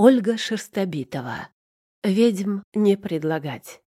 Ольга Шерстобитова. Ведьм не предлагать.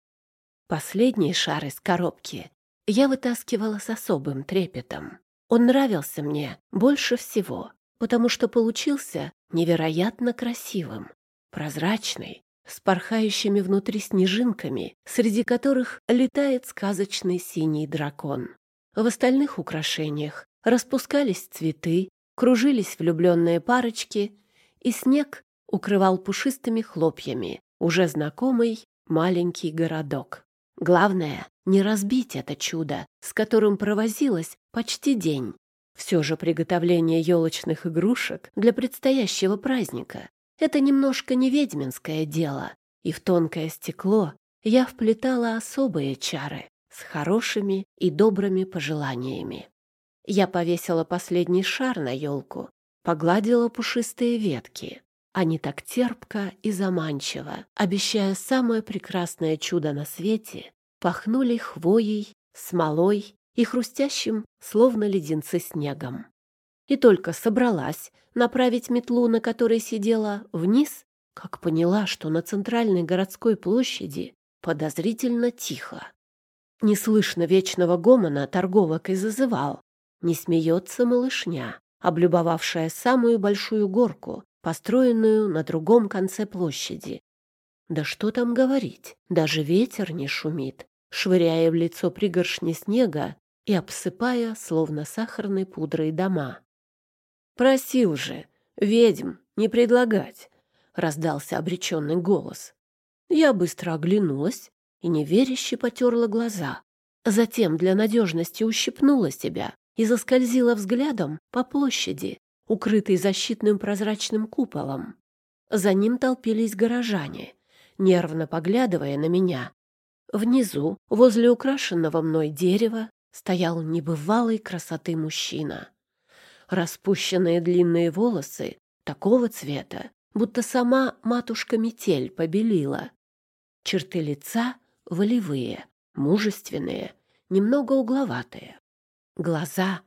Последний шар из коробки я вытаскивала с особым трепетом. Он нравился мне больше всего, потому что получился невероятно красивым, прозрачный, с порхающими внутри снежинками, среди которых летает сказочный синий дракон. В остальных украшениях распускались цветы, кружились влюбленные парочки, и снег укрывал пушистыми хлопьями уже знакомый маленький городок. Главное — не разбить это чудо, с которым провозилась почти день. Все же приготовление елочных игрушек для предстоящего праздника — это немножко не ведьминское дело, и в тонкое стекло я вплетала особые чары с хорошими и добрыми пожеланиями. Я повесила последний шар на елку, погладила пушистые ветки. Они так терпко и заманчиво, обещая самое прекрасное чудо на свете, пахнули хвоей, смолой и хрустящим, словно леденцы снегом. И только собралась направить метлу, на которой сидела, вниз, как поняла, что на центральной городской площади подозрительно тихо. Не слышно вечного гомона торговок и зазывал. Не смеется малышня, облюбовавшая самую большую горку, построенную на другом конце площади. Да что там говорить, даже ветер не шумит, швыряя в лицо пригоршни снега и обсыпая, словно сахарной пудрой, дома. «Просил же, ведьм, не предлагать!» — раздался обреченный голос. Я быстро оглянулась и неверяще потерла глаза. Затем для надежности ущипнула себя и заскользила взглядом по площади, укрытой защитным прозрачным куполом. За ним толпились горожане, нервно поглядывая на меня. Внизу, возле украшенного мной дерева, стоял небывалой красоты мужчина. Распущенные длинные волосы такого цвета, будто сама матушка-метель побелила. Черты лица волевые, мужественные, немного угловатые. Глаза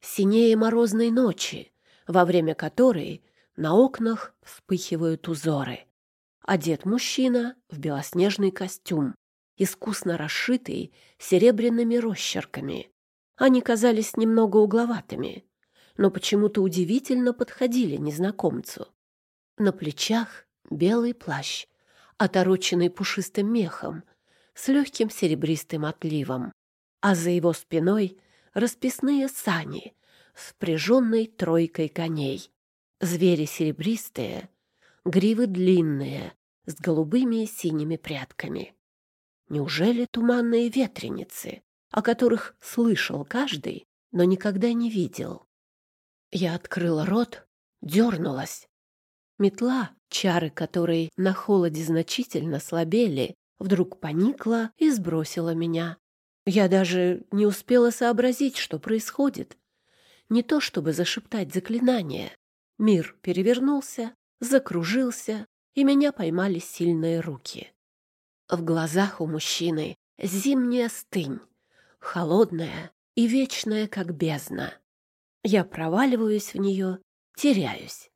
синее морозной ночи, во время которой на окнах вспыхивают узоры. Одет мужчина в белоснежный костюм, искусно расшитый серебряными росчерками. Они казались немного угловатыми, но почему-то удивительно подходили незнакомцу. На плечах белый плащ, отороченный пушистым мехом, с легким серебристым отливом, а за его спиной расписные сани впряженной тройкой коней. Звери серебристые, гривы длинные, с голубыми и синими прядками. Неужели туманные ветреницы, о которых слышал каждый, но никогда не видел? Я открыла рот, дернулась. Метла, чары которой на холоде значительно слабели, вдруг поникла и сбросила меня. Я даже не успела сообразить, что происходит. Не то чтобы зашептать заклинание. Мир перевернулся, закружился, и меня поймали сильные руки. В глазах у мужчины зимняя стынь, холодная и вечная, как бездна. Я проваливаюсь в нее, теряюсь.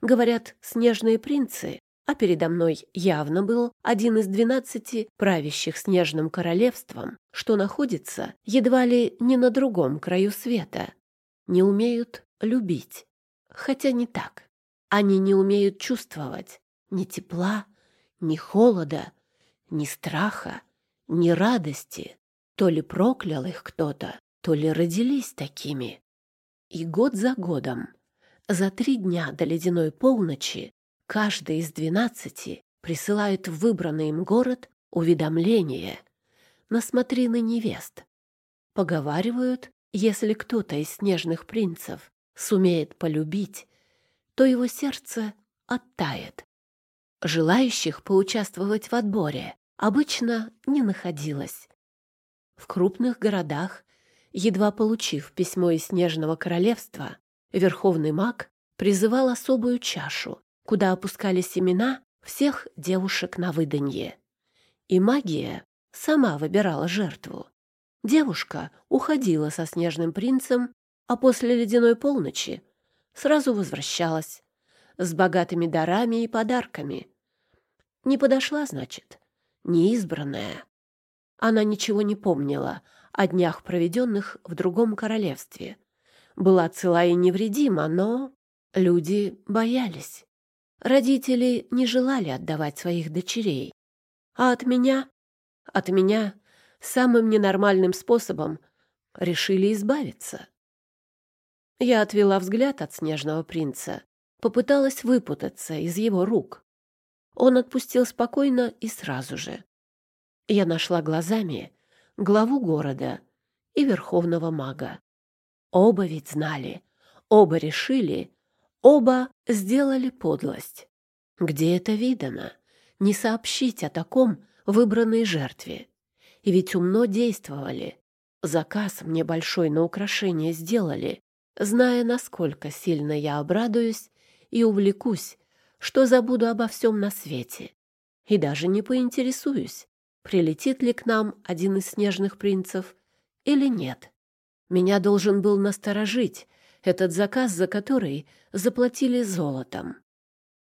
Говорят, снежные принцы, а передо мной явно был один из двенадцати правящих снежным королевством, что находится едва ли не на другом краю света. Не умеют любить. Хотя не так. Они не умеют чувствовать ни тепла, ни холода, ни страха, ни радости. То ли проклял их кто-то, то ли родились такими. И год за годом, за три дня до ледяной полночи, каждый из двенадцати присылает в выбранный им город уведомление на смотрины невест. Поговаривают, если кто-то из снежных принцев сумеет полюбить, то его сердце оттает. Желающих поучаствовать в отборе обычно не находилось. В крупных городах, едва получив письмо из Снежного королевства, Верховный маг призывал особую чашу, куда опускались имена всех девушек на выданье. И магия сама выбирала жертву. Девушка уходила со снежным принцем, а после ледяной полночи сразу возвращалась, с богатыми дарами и подарками. Не подошла, значит, неизбранная. Она ничего не помнила о днях, проведенных в другом королевстве. Была цела и невредима, но люди боялись. Родители не желали отдавать своих дочерей. А от меня, от меня самым ненормальным способом решили избавиться. Я отвела взгляд от снежного принца, попыталась выпутаться из его рук. Он отпустил спокойно и сразу же. Я нашла глазами главу города и верховного мага. Оба ведь знали, оба решили, оба сделали подлость. Где это видано? Не сообщить о таком выбранной жертве. И ведь умно действовали. Заказ мне большой на украшение сделали, зная, насколько сильно я обрадуюсь и увлекусь, что забуду обо всем на свете. И даже не поинтересуюсь, прилетит ли к нам один из снежных принцев или нет. Меня должен был насторожить этот заказ, за который заплатили золотом.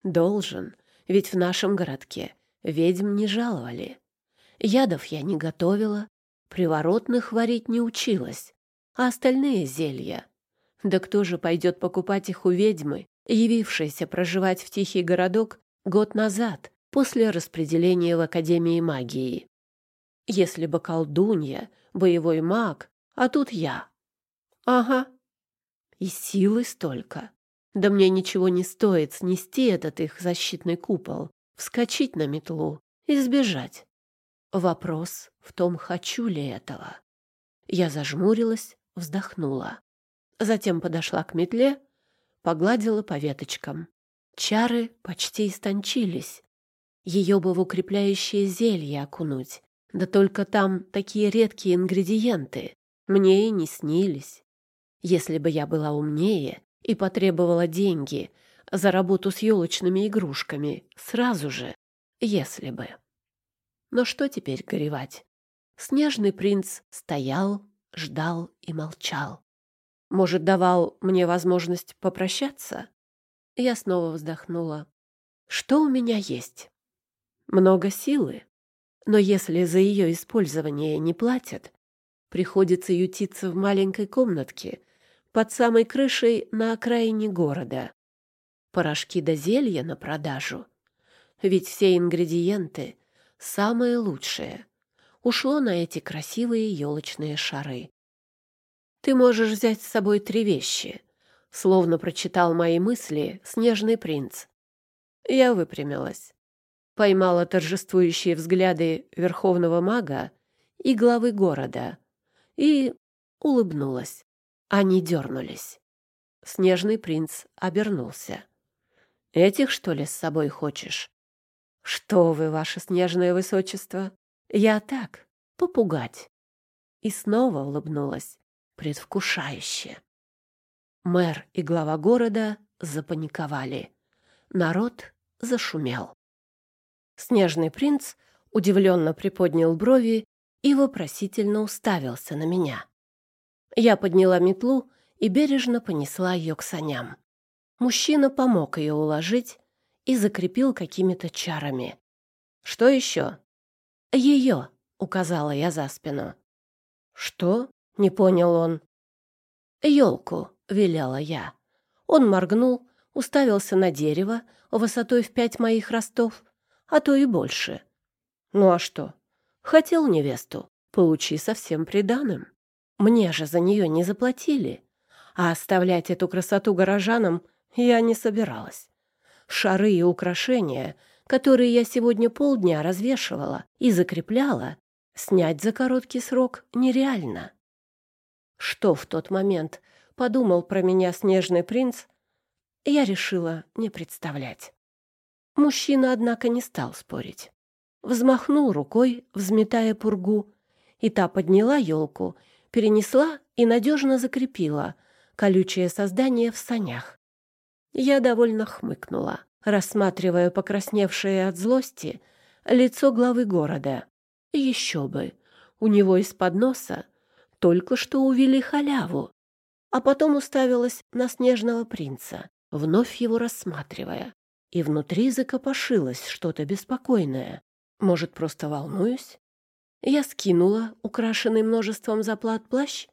Должен, ведь в нашем городке ведьм не жаловали. Ядов я не готовила, приворотных варить не училась, а остальные зелья да кто же пойдет покупать их у ведьмы, явившейся проживать в тихий городок год назад, после распределения в Академии магии? Если бы колдунья, боевой маг, а тут я. Ага. И силы столько. Да мне ничего не стоит снести этот их защитный купол, вскочить на метлу и сбежать. Вопрос в том, хочу ли этого. Я зажмурилась, вздохнула. Затем подошла к метле, погладила по веточкам. Чары почти истончились. Ее бы в укрепляющее зелье окунуть. Да только там такие редкие ингредиенты. Мне и не снились. Если бы я была умнее и потребовала деньги за работу с елочными игрушками, сразу же, если бы. Но что теперь горевать? Снежный принц стоял, ждал и молчал. Может, давал мне возможность попрощаться? Я снова вздохнула. Что у меня есть? Много силы. Но если за ее использование не платят, приходится ютиться в маленькой комнатке под самой крышей на окраине города. Порошки да зелья на продажу. Ведь все ингредиенты, самые лучшие, ушло на эти красивые елочные шары. Ты можешь взять с собой три вещи. Словно прочитал мои мысли снежный принц. Я выпрямилась. Поймала торжествующие взгляды верховного мага и главы города. И улыбнулась. Они дернулись. Снежный принц обернулся. «Этих, что ли, с собой хочешь?» «Что вы, ваше снежное высочество? Я так, попугать». И снова улыбнулась предвкушающе. Мэр и глава города запаниковали. Народ зашумел. Снежный принц удивленно приподнял брови и вопросительно уставился на меня. Я подняла метлу и бережно понесла ее к саням. Мужчина помог ее уложить и закрепил какими-то чарами. «Что еще?» «Ее», — указала я за спину. «Что?» — не понял он. «Елку», — велела я. Он моргнул, уставился на дерево высотой в пять моих ростов, а то и больше. «Ну а что? Хотел невесту, получи совсем приданым. Мне же за нее не заплатили, а оставлять эту красоту горожанам я не собиралась. Шары и украшения, которые я сегодня полдня развешивала и закрепляла, снять за короткий срок нереально. Что в тот момент подумал про меня снежный принц, я решила не представлять. Мужчина, однако, не стал спорить. Взмахнул рукой, взметая пургу, и та подняла елку, перенесла и надежно закрепила колючее создание в санях. Я довольно хмыкнула, рассматривая покрасневшее от злости лицо главы города. Еще бы, у него из-под носа только что увели халяву, а потом уставилась на снежного принца. вновь его рассматривая. И внутри закопошилось что-то беспокойное. Может, просто волнуюсь? Я скинула украшенный множеством заплат плащ,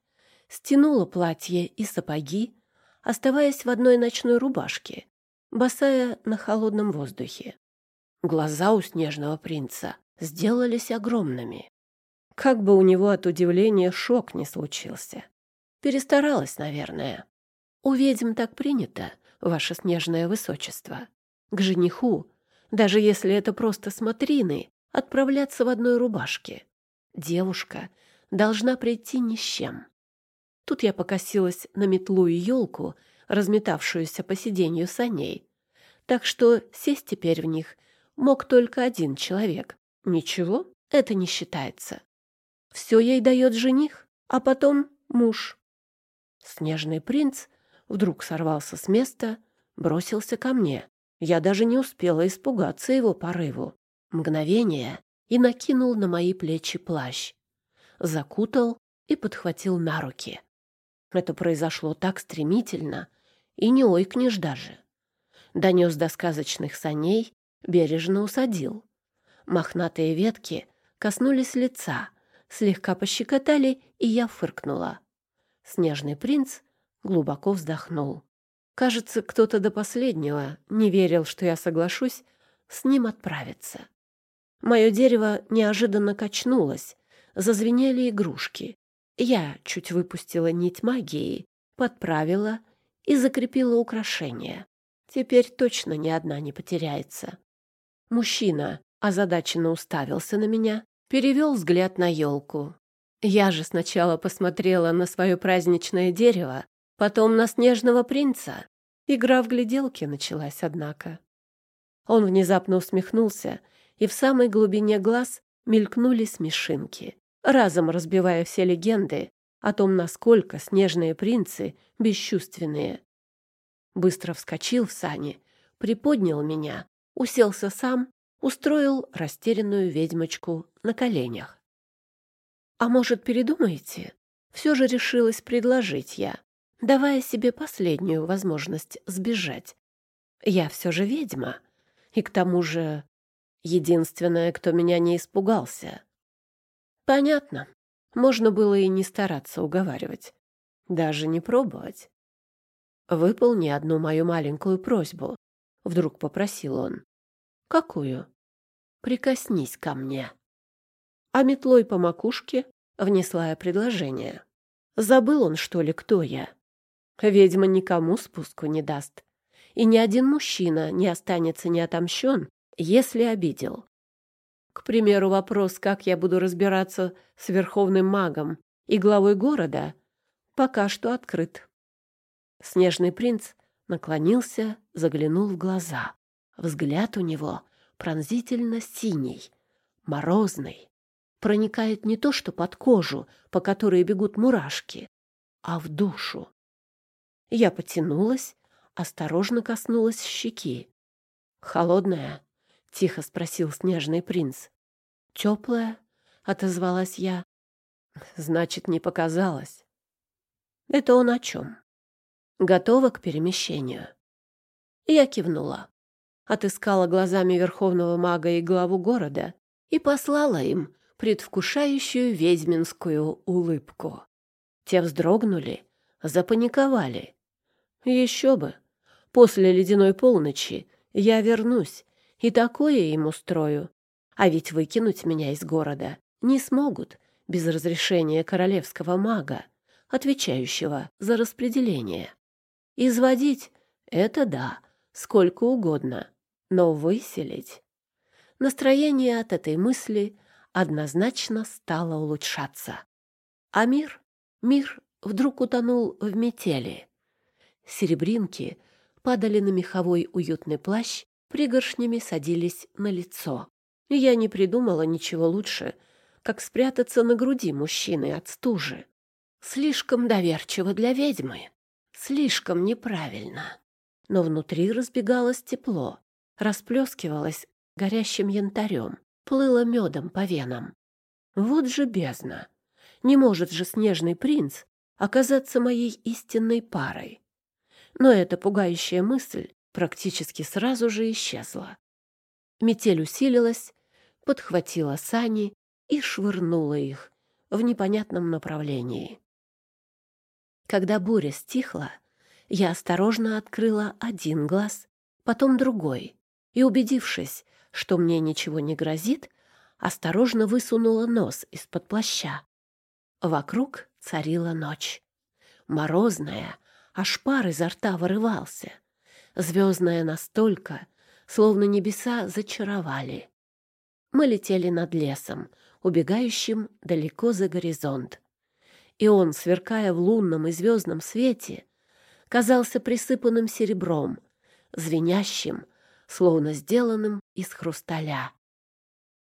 стянула платье и сапоги, оставаясь в одной ночной рубашке, босая на холодном воздухе. Глаза у снежного принца сделались огромными. Как бы у него от удивления шок не случился. Перестаралась, наверное. У ведьм так принято, ваше снежное высочество. К жениху, даже если это просто смотрины, отправляться в одной рубашке. Девушка должна прийти ни с чем. Тут я покосилась на метлу и елку, разметавшуюся по сиденью саней. Так что сесть теперь в них мог только один человек. Ничего, это не считается. Все ей дает жених, а потом муж. Снежный принц вдруг сорвался с места, бросился ко мне. Я даже не успела испугаться его порыву. Мгновение и накинул на мои плечи плащ. Закутал и подхватил на руки. Это произошло так стремительно, и не ойкнешь даже. Донес до сказочных саней, бережно усадил. Мохнатые ветки коснулись лица, слегка пощекотали, и я фыркнула. Снежный принц глубоко вздохнул. Кажется, кто-то до последнего не верил, что я соглашусь с ним отправиться. Мое дерево неожиданно качнулось, зазвенели игрушки. Я чуть выпустила нить магии, подправила и закрепила украшение. Теперь точно ни одна не потеряется. Мужчина озадаченно уставился на меня, перевел взгляд на елку. Я же сначала посмотрела на свое праздничное дерево, потом на снежного принца. Игра в гляделки началась, однако. Он внезапно усмехнулся, и в самой глубине глаз мелькнули смешинки, разом разбивая все легенды о том, насколько снежные принцы бесчувственные. Быстро вскочил в сани, приподнял меня, уселся сам устроил растерянную ведьмочку на коленях. «А может, передумаете?» Все же решилась предложить я, давая себе последнюю возможность сбежать. Я все же ведьма, и к тому же единственная, кто меня не испугался. Понятно. Можно было и не стараться уговаривать. Даже не пробовать. «Выполни одну мою маленькую просьбу», — вдруг попросил он. «Какую?» «Прикоснись ко мне». А метлой по макушке внесла я предложение. Забыл он, что ли, кто я? Ведьма никому спуску не даст. И ни один мужчина не останется неотомщен, если обидел. К примеру, вопрос, как я буду разбираться с верховным магом и главой города, пока что открыт. Снежный принц наклонился, заглянул в глаза. Взгляд у него пронзительно синий, морозный. Проникает не то что под кожу, по которой бегут мурашки, а в душу. Я потянулась, осторожно коснулась щеки. «Холодная?» — тихо спросил снежный принц. «Теплая?» — отозвалась я. «Значит, не показалось». «Это он о чем?» «Готова к перемещению?» Я кивнула отыскала глазами верховного мага и главу города и послала им предвкушающую ведьминскую улыбку. Те вздрогнули, запаниковали. Еще бы! После ледяной полночи я вернусь и такое им устрою. А ведь выкинуть меня из города не смогут без разрешения королевского мага, отвечающего за распределение. Изводить — это да, сколько угодно но выселить... Настроение от этой мысли однозначно стало улучшаться. А мир, мир вдруг утонул в метели. Серебринки падали на меховой уютный плащ, пригоршнями садились на лицо. И я не придумала ничего лучше, как спрятаться на груди мужчины от стужи. Слишком доверчиво для ведьмы, слишком неправильно. Но внутри разбегалось тепло, расплескивалась горящим янтарем, плыла медом по венам. Вот же бездна! Не может же снежный принц оказаться моей истинной парой. Но эта пугающая мысль практически сразу же исчезла. Метель усилилась, подхватила сани и швырнула их в непонятном направлении. Когда буря стихла, я осторожно открыла один глаз, потом другой, и, убедившись, что мне ничего не грозит, осторожно высунула нос из-под плаща. Вокруг царила ночь. Морозная, аж пар изо рта вырывался. Звездная настолько, словно небеса зачаровали. Мы летели над лесом, убегающим далеко за горизонт. И он, сверкая в лунном и звездном свете, казался присыпанным серебром, звенящим, словно сделанным из хрусталя.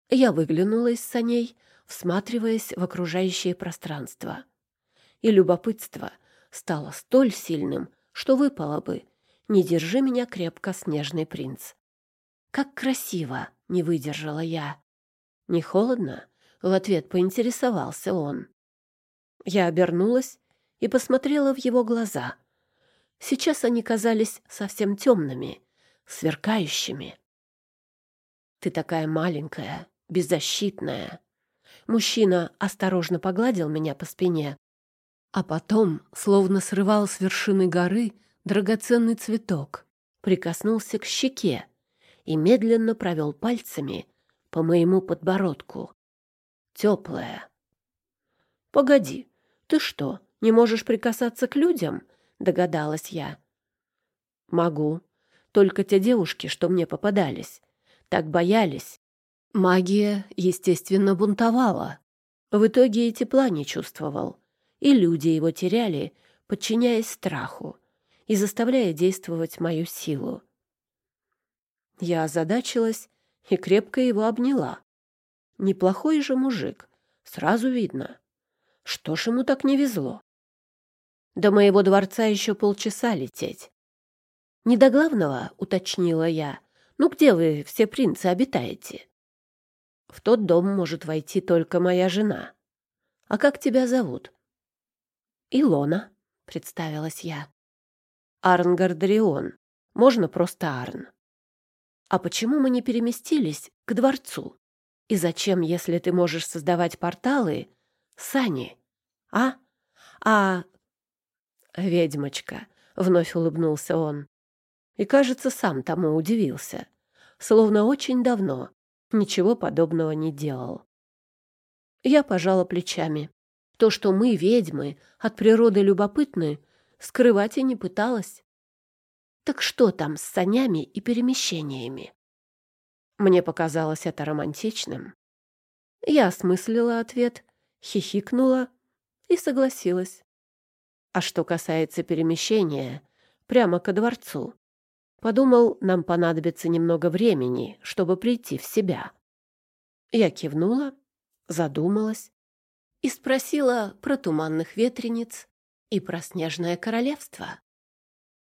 Я выглянула из саней, всматриваясь в окружающее пространство. И любопытство стало столь сильным, что выпало бы «Не держи меня крепко, снежный принц». «Как красиво!» — не выдержала я. «Не холодно?» — в ответ поинтересовался он. Я обернулась и посмотрела в его глаза. Сейчас они казались совсем темными, сверкающими. «Ты такая маленькая, беззащитная». Мужчина осторожно погладил меня по спине, а потом, словно срывал с вершины горы драгоценный цветок, прикоснулся к щеке и медленно провел пальцами по моему подбородку. Теплая. «Погоди, ты что, не можешь прикасаться к людям?» — догадалась я. «Могу. Только те девушки, что мне попадались, так боялись. Магия, естественно, бунтовала. В итоге и тепла не чувствовал, и люди его теряли, подчиняясь страху и заставляя действовать мою силу. Я озадачилась и крепко его обняла. Неплохой же мужик, сразу видно. Что ж ему так не везло? До моего дворца еще полчаса лететь. Не до главного, уточнила я. Ну где вы, все принцы, обитаете? В тот дом может войти только моя жена. А как тебя зовут? Илона, представилась я. Арн Гардерион. Можно просто Арн. А почему мы не переместились к дворцу? И зачем, если ты можешь создавать порталы, сани? А? А... Ведьмочка, вновь улыбнулся он и, кажется, сам тому удивился, словно очень давно ничего подобного не делал. Я пожала плечами. То, что мы, ведьмы, от природы любопытны, скрывать и не пыталась. Так что там с санями и перемещениями? Мне показалось это романтичным. Я осмыслила ответ, хихикнула и согласилась. А что касается перемещения, прямо ко дворцу, Подумал, нам понадобится немного времени, чтобы прийти в себя. Я кивнула, задумалась и спросила про туманных ветрениц и про снежное королевство.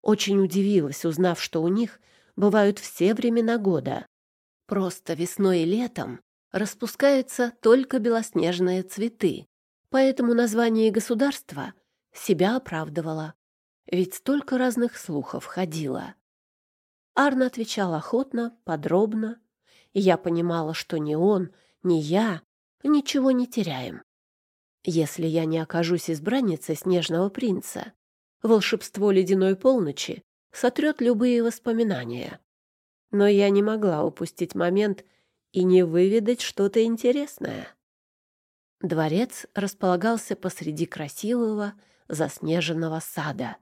Очень удивилась, узнав, что у них бывают все времена года. Просто весной и летом распускаются только белоснежные цветы, поэтому название государства себя оправдывало. Ведь столько разных слухов ходило. Арна отвечал охотно, подробно, и я понимала, что ни он, ни я ничего не теряем. Если я не окажусь избранницей снежного принца, волшебство ледяной полночи сотрет любые воспоминания. Но я не могла упустить момент и не выведать что-то интересное. Дворец располагался посреди красивого заснеженного сада.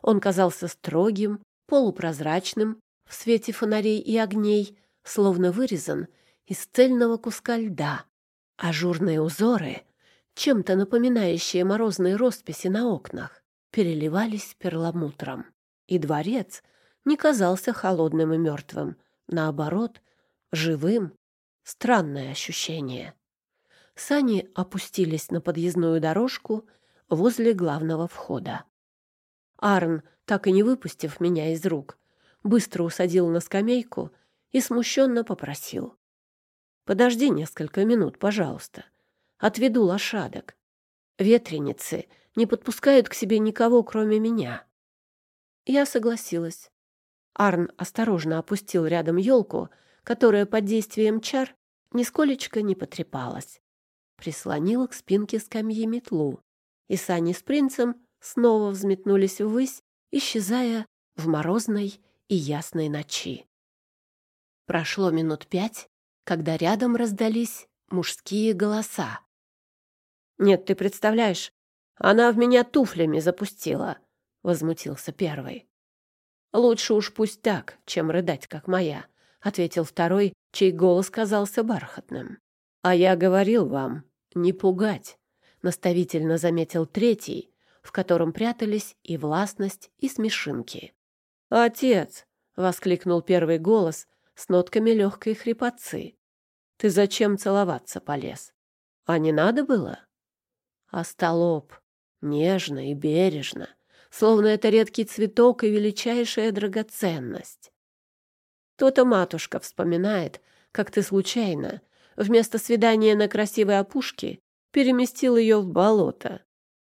Он казался строгим полупрозрачным в свете фонарей и огней, словно вырезан из цельного куска льда. Ажурные узоры, чем-то напоминающие морозные росписи на окнах, переливались перламутром. И дворец не казался холодным и мертвым. Наоборот, живым. Странное ощущение. Сани опустились на подъездную дорожку возле главного входа. Арн так и не выпустив меня из рук, быстро усадил на скамейку и смущенно попросил. «Подожди несколько минут, пожалуйста. Отведу лошадок. Ветреницы не подпускают к себе никого, кроме меня». Я согласилась. Арн осторожно опустил рядом елку, которая под действием чар нисколечко не потрепалась. Прислонила к спинке скамьи метлу, и сани с принцем снова взметнулись ввысь, исчезая в морозной и ясной ночи. Прошло минут пять, когда рядом раздались мужские голоса. «Нет, ты представляешь, она в меня туфлями запустила», — возмутился первый. «Лучше уж пусть так, чем рыдать, как моя», — ответил второй, чей голос казался бархатным. «А я говорил вам, не пугать», — наставительно заметил третий, в котором прятались и властность, и смешинки. «Отец!» — воскликнул первый голос с нотками легкой хрипотцы. «Ты зачем целоваться полез? А не надо было?» Остолоп, нежно и бережно, словно это редкий цветок и величайшая драгоценность. То-то матушка вспоминает, как ты случайно, вместо свидания на красивой опушке, переместил ее в болото.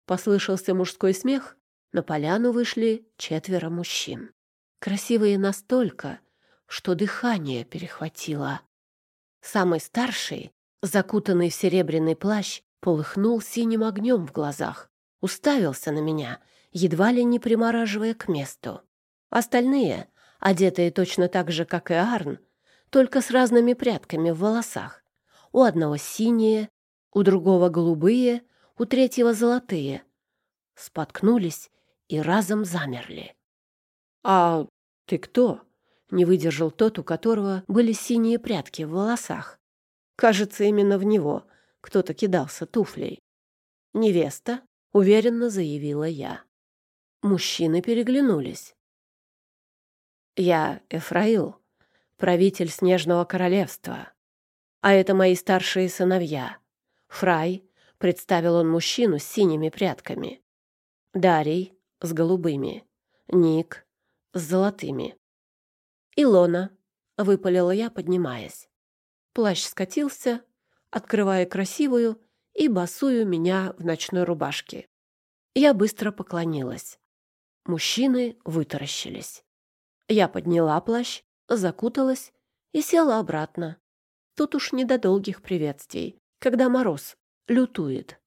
Послышался мужской смех, на поляну вышли четверо мужчин. Красивые настолько, что дыхание перехватило. Самый старший, закутанный в серебряный плащ, полыхнул синим огнем в глазах, уставился на меня, едва ли не примораживая к месту. Остальные, одетые точно так же, как и Арн, только с разными прядками в волосах. У одного синие, у другого голубые, у третьего золотые. Споткнулись и разом замерли. «А ты кто?» — не выдержал тот, у которого были синие прядки в волосах. Кажется, именно в него кто-то кидался туфлей. «Невеста», — уверенно заявила я. Мужчины переглянулись. «Я Эфраил, правитель Снежного Королевства. А это мои старшие сыновья. Фрай», — представил он мужчину с синими прядками. Дарий с голубыми. Ник с золотыми. «Илона», — выпалила я, поднимаясь. Плащ скатился, открывая красивую и босую меня в ночной рубашке. Я быстро поклонилась. Мужчины вытаращились. Я подняла плащ, закуталась и села обратно. Тут уж не до долгих приветствий, когда мороз лютует.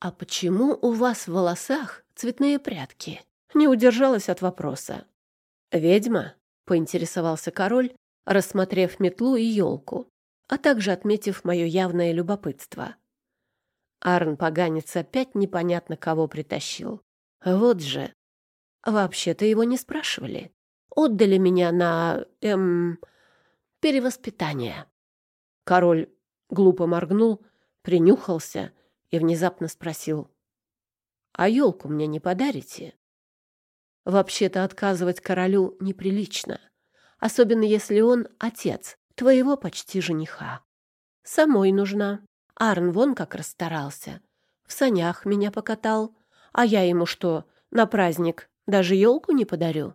«А почему у вас в волосах цветные прядки?» Не удержалась от вопроса. «Ведьма?» — поинтересовался король, рассмотрев метлу и елку а также отметив мое явное любопытство. Арн поганец опять непонятно кого притащил. Вот же. Вообще-то его не спрашивали. Отдали меня на... эм... перевоспитание. Король глупо моргнул, принюхался и внезапно спросил. «А елку мне не подарите?» Вообще-то отказывать королю неприлично, особенно если он отец твоего почти жениха. Самой нужна. Арн вон как расстарался. В санях меня покатал. А я ему что, на праздник даже елку не подарю?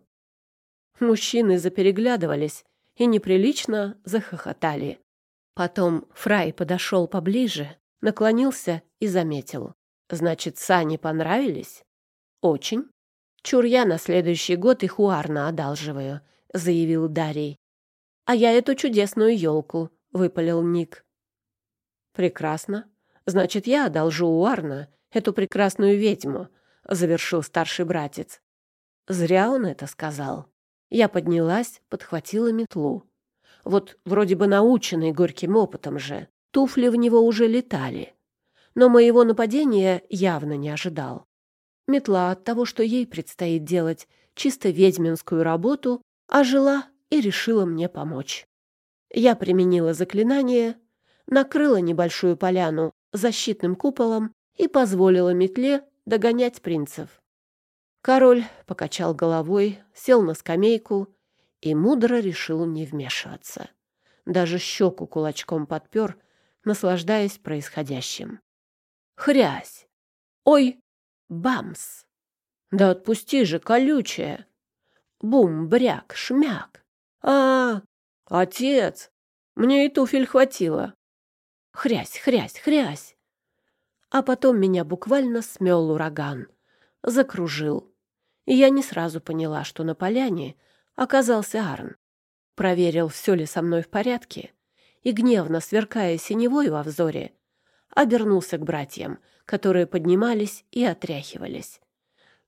Мужчины запереглядывались и неприлично захохотали. Потом Фрай подошел поближе, наклонился и заметил. «Значит, сани понравились?» «Очень. Чур я на следующий год их у Арна одалживаю», — заявил Дарий. «А я эту чудесную елку», — выпалил Ник. «Прекрасно. Значит, я одолжу у Арна эту прекрасную ведьму», — завершил старший братец. Зря он это сказал. Я поднялась, подхватила метлу. Вот вроде бы наученный горьким опытом же, туфли в него уже летали. Но моего нападения явно не ожидал. Метла от того, что ей предстоит делать чисто ведьминскую работу, ожила и решила мне помочь. Я применила заклинание, накрыла небольшую поляну защитным куполом и позволила метле догонять принцев. Король покачал головой, сел на скамейку и мудро решил не вмешиваться. Даже щеку кулачком подпер, наслаждаясь происходящим. Хрясь! Ой! Бамс! Да отпусти же, колючая! Бум, бряк, шмяк! А, отец, мне и туфель хватило. Хрясь, хрясь, хрясь. А потом меня буквально смел ураган, закружил. и я не сразу поняла, что на поляне оказался Арн. Проверил, все ли со мной в порядке, и, гневно сверкая синевой во взоре, обернулся к братьям, которые поднимались и отряхивались.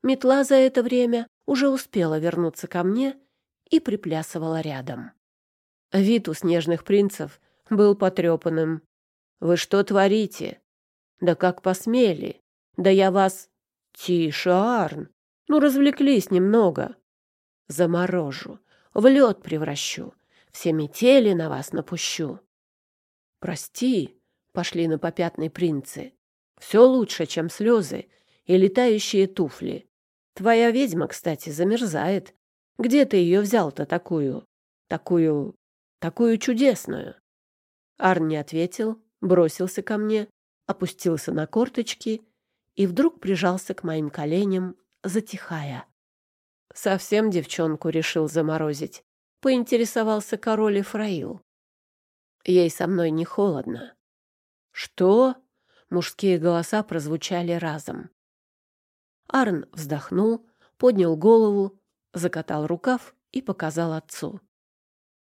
Метла за это время уже успела вернуться ко мне и приплясывала рядом. Вид у снежных принцев был потрепанным. «Вы что творите? Да как посмели? Да я вас...» «Тише, Арн! Ну, развлеклись немного!» «Заморожу, в лед превращу, все метели на вас напущу!» «Прости!» — пошли на попятные принцы. «Все лучше, чем слезы и летающие туфли. Твоя ведьма, кстати, замерзает. Где ты ее взял-то такую? Такую... такую чудесную?» Арн не ответил, бросился ко мне, опустился на корточки и вдруг прижался к моим коленям, затихая. Совсем девчонку решил заморозить. Поинтересовался король Ифраил. Ей со мной не холодно. Что? Мужские голоса прозвучали разом. Арн вздохнул, поднял голову, закатал рукав и показал отцу.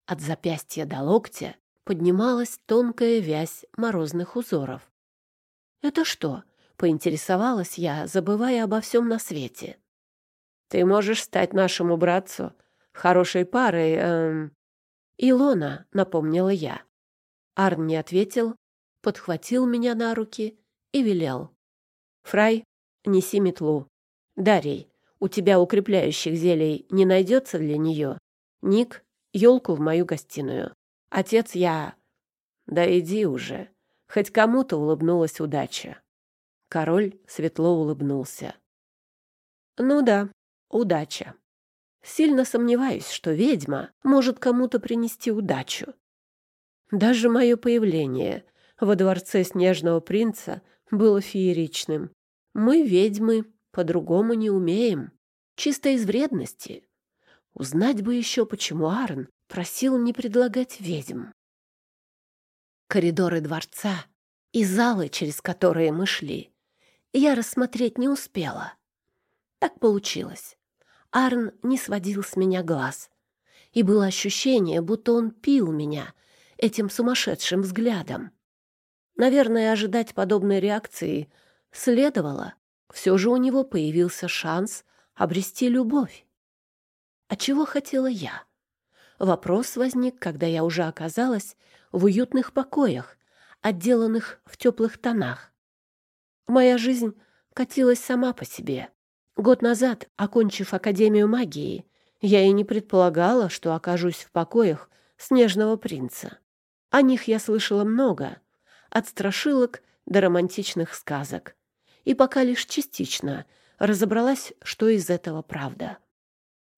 От запястья до локтя поднималась тонкая вязь морозных узоров. «Это что?» — поинтересовалась я, забывая обо всем на свете. «Ты можешь стать нашему братцу хорошей парой, эм...» «Илона», — напомнила я. Арн не ответил, подхватил меня на руки и велел. «Фрай, неси метлу. Дарий, у тебя укрепляющих зелий не найдется для нее? Ник, елку в мою гостиную. Отец я... Да иди уже. Хоть кому-то улыбнулась удача. Король светло улыбнулся. Ну да, удача. Сильно сомневаюсь, что ведьма может кому-то принести удачу. Даже мое появление во дворце Снежного принца было фееричным. Мы, ведьмы, по-другому не умеем. Чисто из вредности. Узнать бы еще, почему Арн просил не предлагать ведьм. Коридоры дворца и залы, через которые мы шли, я рассмотреть не успела. Так получилось. Арн не сводил с меня глаз, и было ощущение, будто он пил меня этим сумасшедшим взглядом. Наверное, ожидать подобной реакции следовало. Все же у него появился шанс обрести любовь. А чего хотела я? Вопрос возник, когда я уже оказалась в уютных покоях, отделанных в теплых тонах. Моя жизнь катилась сама по себе. Год назад, окончив Академию магии, я и не предполагала, что окажусь в покоях Снежного принца. О них я слышала много, от страшилок до романтичных сказок, и пока лишь частично разобралась, что из этого правда.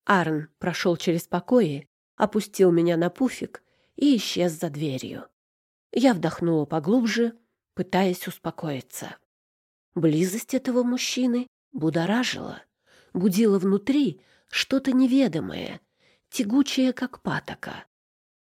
Арн прошел через покои опустил меня на пуфик и исчез за дверью. Я вдохнула поглубже, пытаясь успокоиться. Близость этого мужчины будоражила, будила внутри что-то неведомое, тягучее, как патока.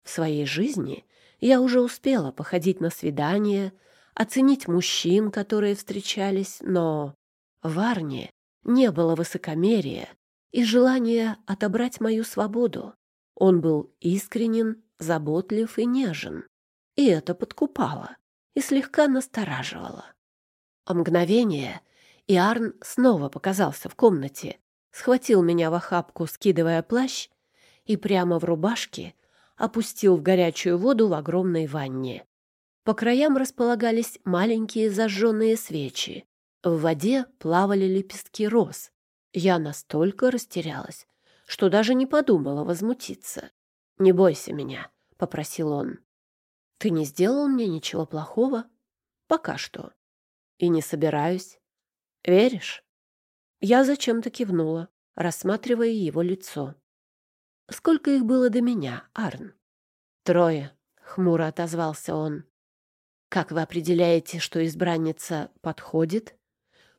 В своей жизни я уже успела походить на свидания, оценить мужчин, которые встречались, но в Арне не было высокомерия и желания отобрать мою свободу. Он был искренен, заботлив и нежен. И это подкупало и слегка настораживало. А мгновение, и Арн снова показался в комнате, схватил меня в охапку, скидывая плащ, и прямо в рубашке опустил в горячую воду в огромной ванне. По краям располагались маленькие зажженные свечи. В воде плавали лепестки роз. Я настолько растерялась, что даже не подумала возмутиться. «Не бойся меня», — попросил он. «Ты не сделал мне ничего плохого? Пока что. И не собираюсь. Веришь?» Я зачем-то кивнула, рассматривая его лицо. «Сколько их было до меня, Арн?» «Трое», — хмуро отозвался он. «Как вы определяете, что избранница подходит?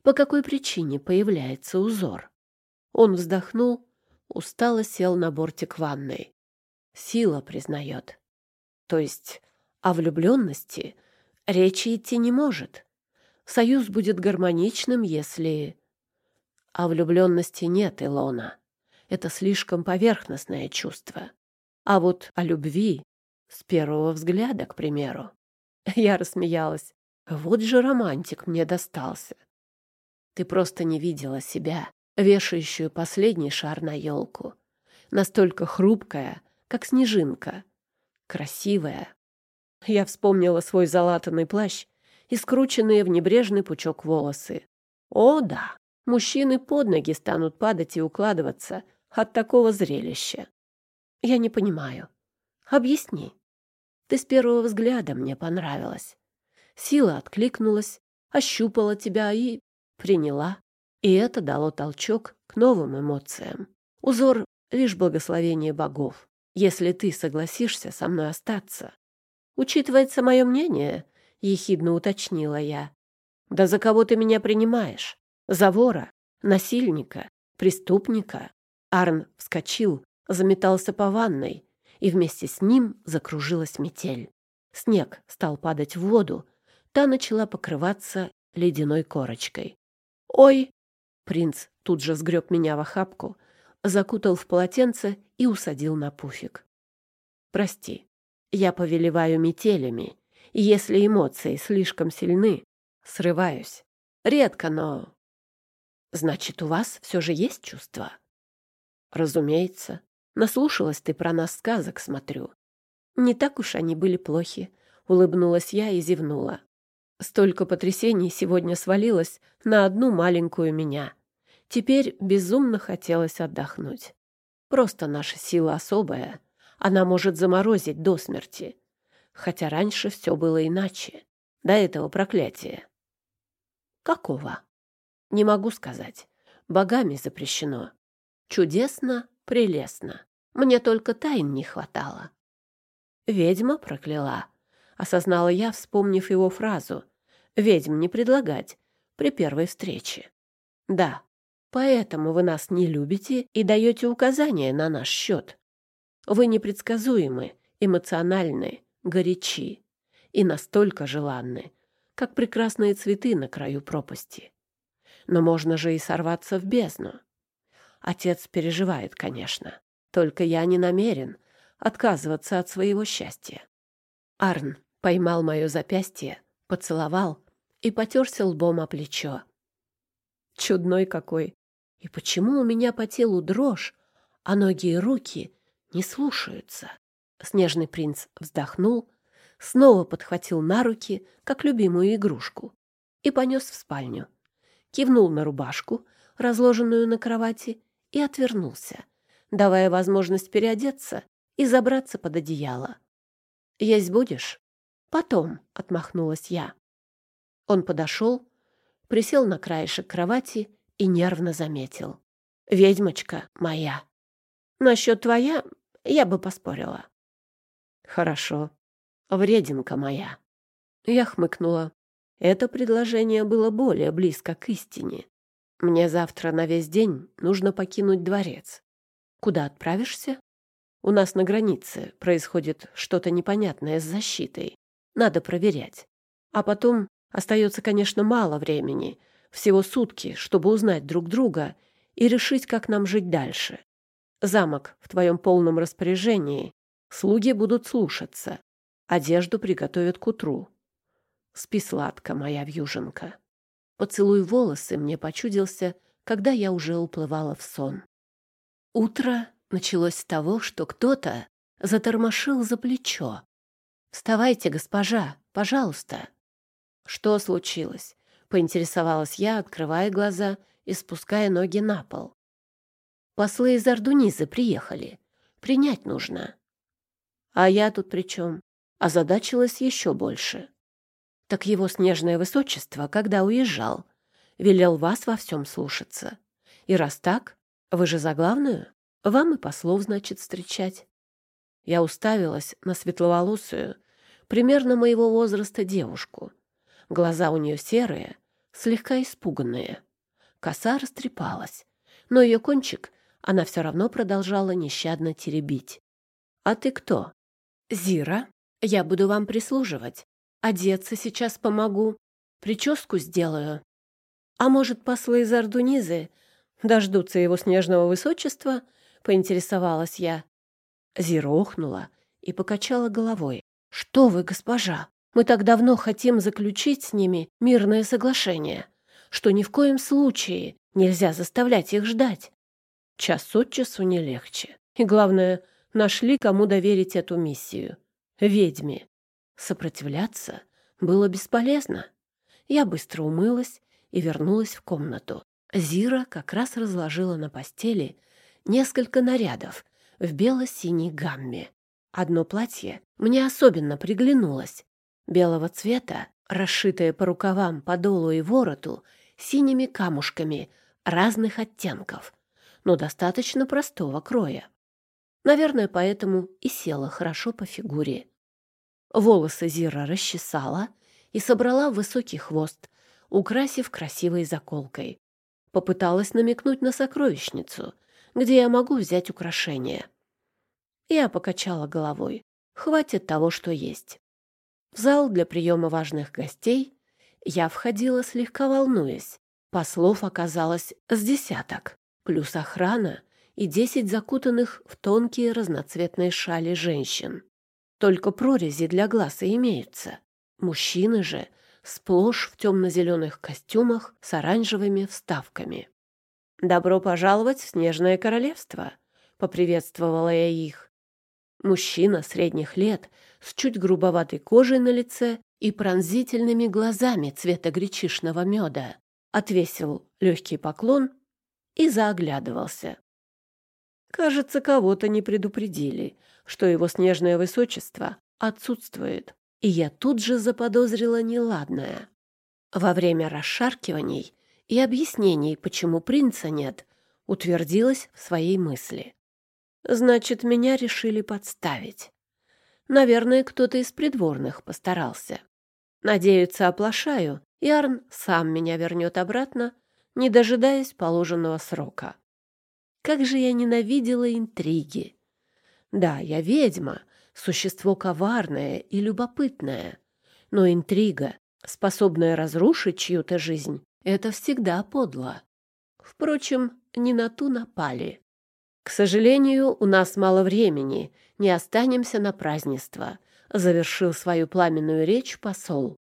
По какой причине появляется узор?» Он вздохнул устало сел на бортик ванной. Сила признает. То есть о влюбленности речи идти не может. Союз будет гармоничным, если... А влюбленности нет, Илона. Это слишком поверхностное чувство. А вот о любви с первого взгляда, к примеру. Я рассмеялась. Вот же романтик мне достался. Ты просто не видела себя, вешающую последний шар на елку. Настолько хрупкая, как снежинка. Красивая. Я вспомнила свой залатанный плащ и скрученные в небрежный пучок волосы. О, да, мужчины под ноги станут падать и укладываться от такого зрелища. Я не понимаю. Объясни. Ты с первого взгляда мне понравилась. Сила откликнулась, ощупала тебя и приняла. И это дало толчок к новым эмоциям. Узор — лишь благословение богов. Если ты согласишься со мной остаться. Учитывается мое мнение, — ехидно уточнила я. Да за кого ты меня принимаешь? За вора? Насильника? Преступника? Арн вскочил, заметался по ванной, и вместе с ним закружилась метель. Снег стал падать в воду, та начала покрываться ледяной корочкой. «Ой!» Принц тут же сгреб меня в охапку, закутал в полотенце и усадил на пуфик. «Прости, я повелеваю метелями, и если эмоции слишком сильны, срываюсь. Редко, но... Значит, у вас все же есть чувства? Разумеется. Наслушалась ты про нас сказок, смотрю. Не так уж они были плохи. Улыбнулась я и зевнула. Столько потрясений сегодня свалилось на одну маленькую меня. Теперь безумно хотелось отдохнуть. Просто наша сила особая. Она может заморозить до смерти. Хотя раньше все было иначе. До этого проклятия. Какого? Не могу сказать. Богами запрещено. Чудесно, прелестно. Мне только тайн не хватало. Ведьма прокляла. Осознала я, вспомнив его фразу. Ведьм не предлагать при первой встрече. Да, поэтому вы нас не любите и даете указания на наш счет. Вы непредсказуемы, эмоциональны, горячи и настолько желанны, как прекрасные цветы на краю пропасти. Но можно же и сорваться в бездну. Отец переживает, конечно. Только я не намерен отказываться от своего счастья. Арн поймал мое запястье, поцеловал и потерся лбом о плечо. Чудной какой! И почему у меня по телу дрожь, а ноги и руки не слушаются? Снежный принц вздохнул, снова подхватил на руки, как любимую игрушку, и понес в спальню. Кивнул на рубашку, разложенную на кровати, и отвернулся, давая возможность переодеться и забраться под одеяло. «Есть будешь?» «Потом», — отмахнулась я. Он подошел, присел на краешек кровати и нервно заметил. «Ведьмочка моя. Насчет твоя я бы поспорила». «Хорошо. Врединка моя». Я хмыкнула. Это предложение было более близко к истине. Мне завтра на весь день нужно покинуть дворец. Куда отправишься? У нас на границе происходит что-то непонятное с защитой. Надо проверять. А потом остается, конечно, мало времени, всего сутки, чтобы узнать друг друга и решить, как нам жить дальше. Замок в твоем полном распоряжении. Слуги будут слушаться. Одежду приготовят к утру. Спи сладко, моя вьюженка. Поцелуй волосы мне почудился, когда я уже уплывала в сон. Утро началось с того, что кто-то затормошил за плечо. «Вставайте, госпожа, пожалуйста». «Что случилось?» — поинтересовалась я, открывая глаза и спуская ноги на пол. «Послы из Ардунизы приехали. Принять нужно». «А я тут при чем?» Озадачилась еще больше. Так его снежное высочество, когда уезжал, велел вас во всем слушаться. И раз так, вы же за главную, вам и послов, значит, встречать. Я уставилась на светловолосую, примерно моего возраста девушку. Глаза у нее серые, слегка испуганные. Коса растрепалась, но ее кончик она все равно продолжала нещадно теребить. «А ты кто?» «Зира. Я буду вам прислуживать. Одеться сейчас помогу, прическу сделаю. А может, послы из Ардунизы Дождутся его снежного высочества, поинтересовалась я. Зира охнула и покачала головой. Что вы, госпожа, мы так давно хотим заключить с ними мирное соглашение, что ни в коем случае нельзя заставлять их ждать. Час от часу не легче. И главное, нашли, кому доверить эту миссию. Ведьме. Сопротивляться было бесполезно. Я быстро умылась и вернулась в комнату. Зира как раз разложила на постели несколько нарядов в бело-синей гамме. Одно платье мне особенно приглянулось. Белого цвета, расшитое по рукавам, подолу и вороту, синими камушками разных оттенков, но достаточно простого кроя. Наверное, поэтому и села хорошо по фигуре. Волосы Зира расчесала и собрала высокий хвост, украсив красивой заколкой. Попыталась намекнуть на сокровищницу, где я могу взять украшения. Я покачала головой. Хватит того, что есть. В зал для приема важных гостей я входила слегка волнуясь. Послов оказалось с десяток, плюс охрана и десять закутанных в тонкие разноцветные шали женщин. Только прорези для глаз и имеются. Мужчины же сплошь в темно-зеленых костюмах с оранжевыми вставками. «Добро пожаловать в Снежное Королевство!» — поприветствовала я их. Мужчина средних лет с чуть грубоватой кожей на лице и пронзительными глазами цвета гречишного меда отвесил легкий поклон и заоглядывался. Кажется, кого-то не предупредили, что его снежное высочество отсутствует, и я тут же заподозрила неладное. Во время расшаркиваний и объяснений, почему принца нет, утвердилась в своей мысли. Значит, меня решили подставить. Наверное, кто-то из придворных постарался. Надеются, оплошаю, и Арн сам меня вернет обратно, не дожидаясь положенного срока. Как же я ненавидела интриги! Да, я ведьма, существо коварное и любопытное, но интрига, способная разрушить чью-то жизнь, это всегда подло. Впрочем, не на ту напали. К сожалению, у нас мало времени, не останемся на празднество, завершил свою пламенную речь посол.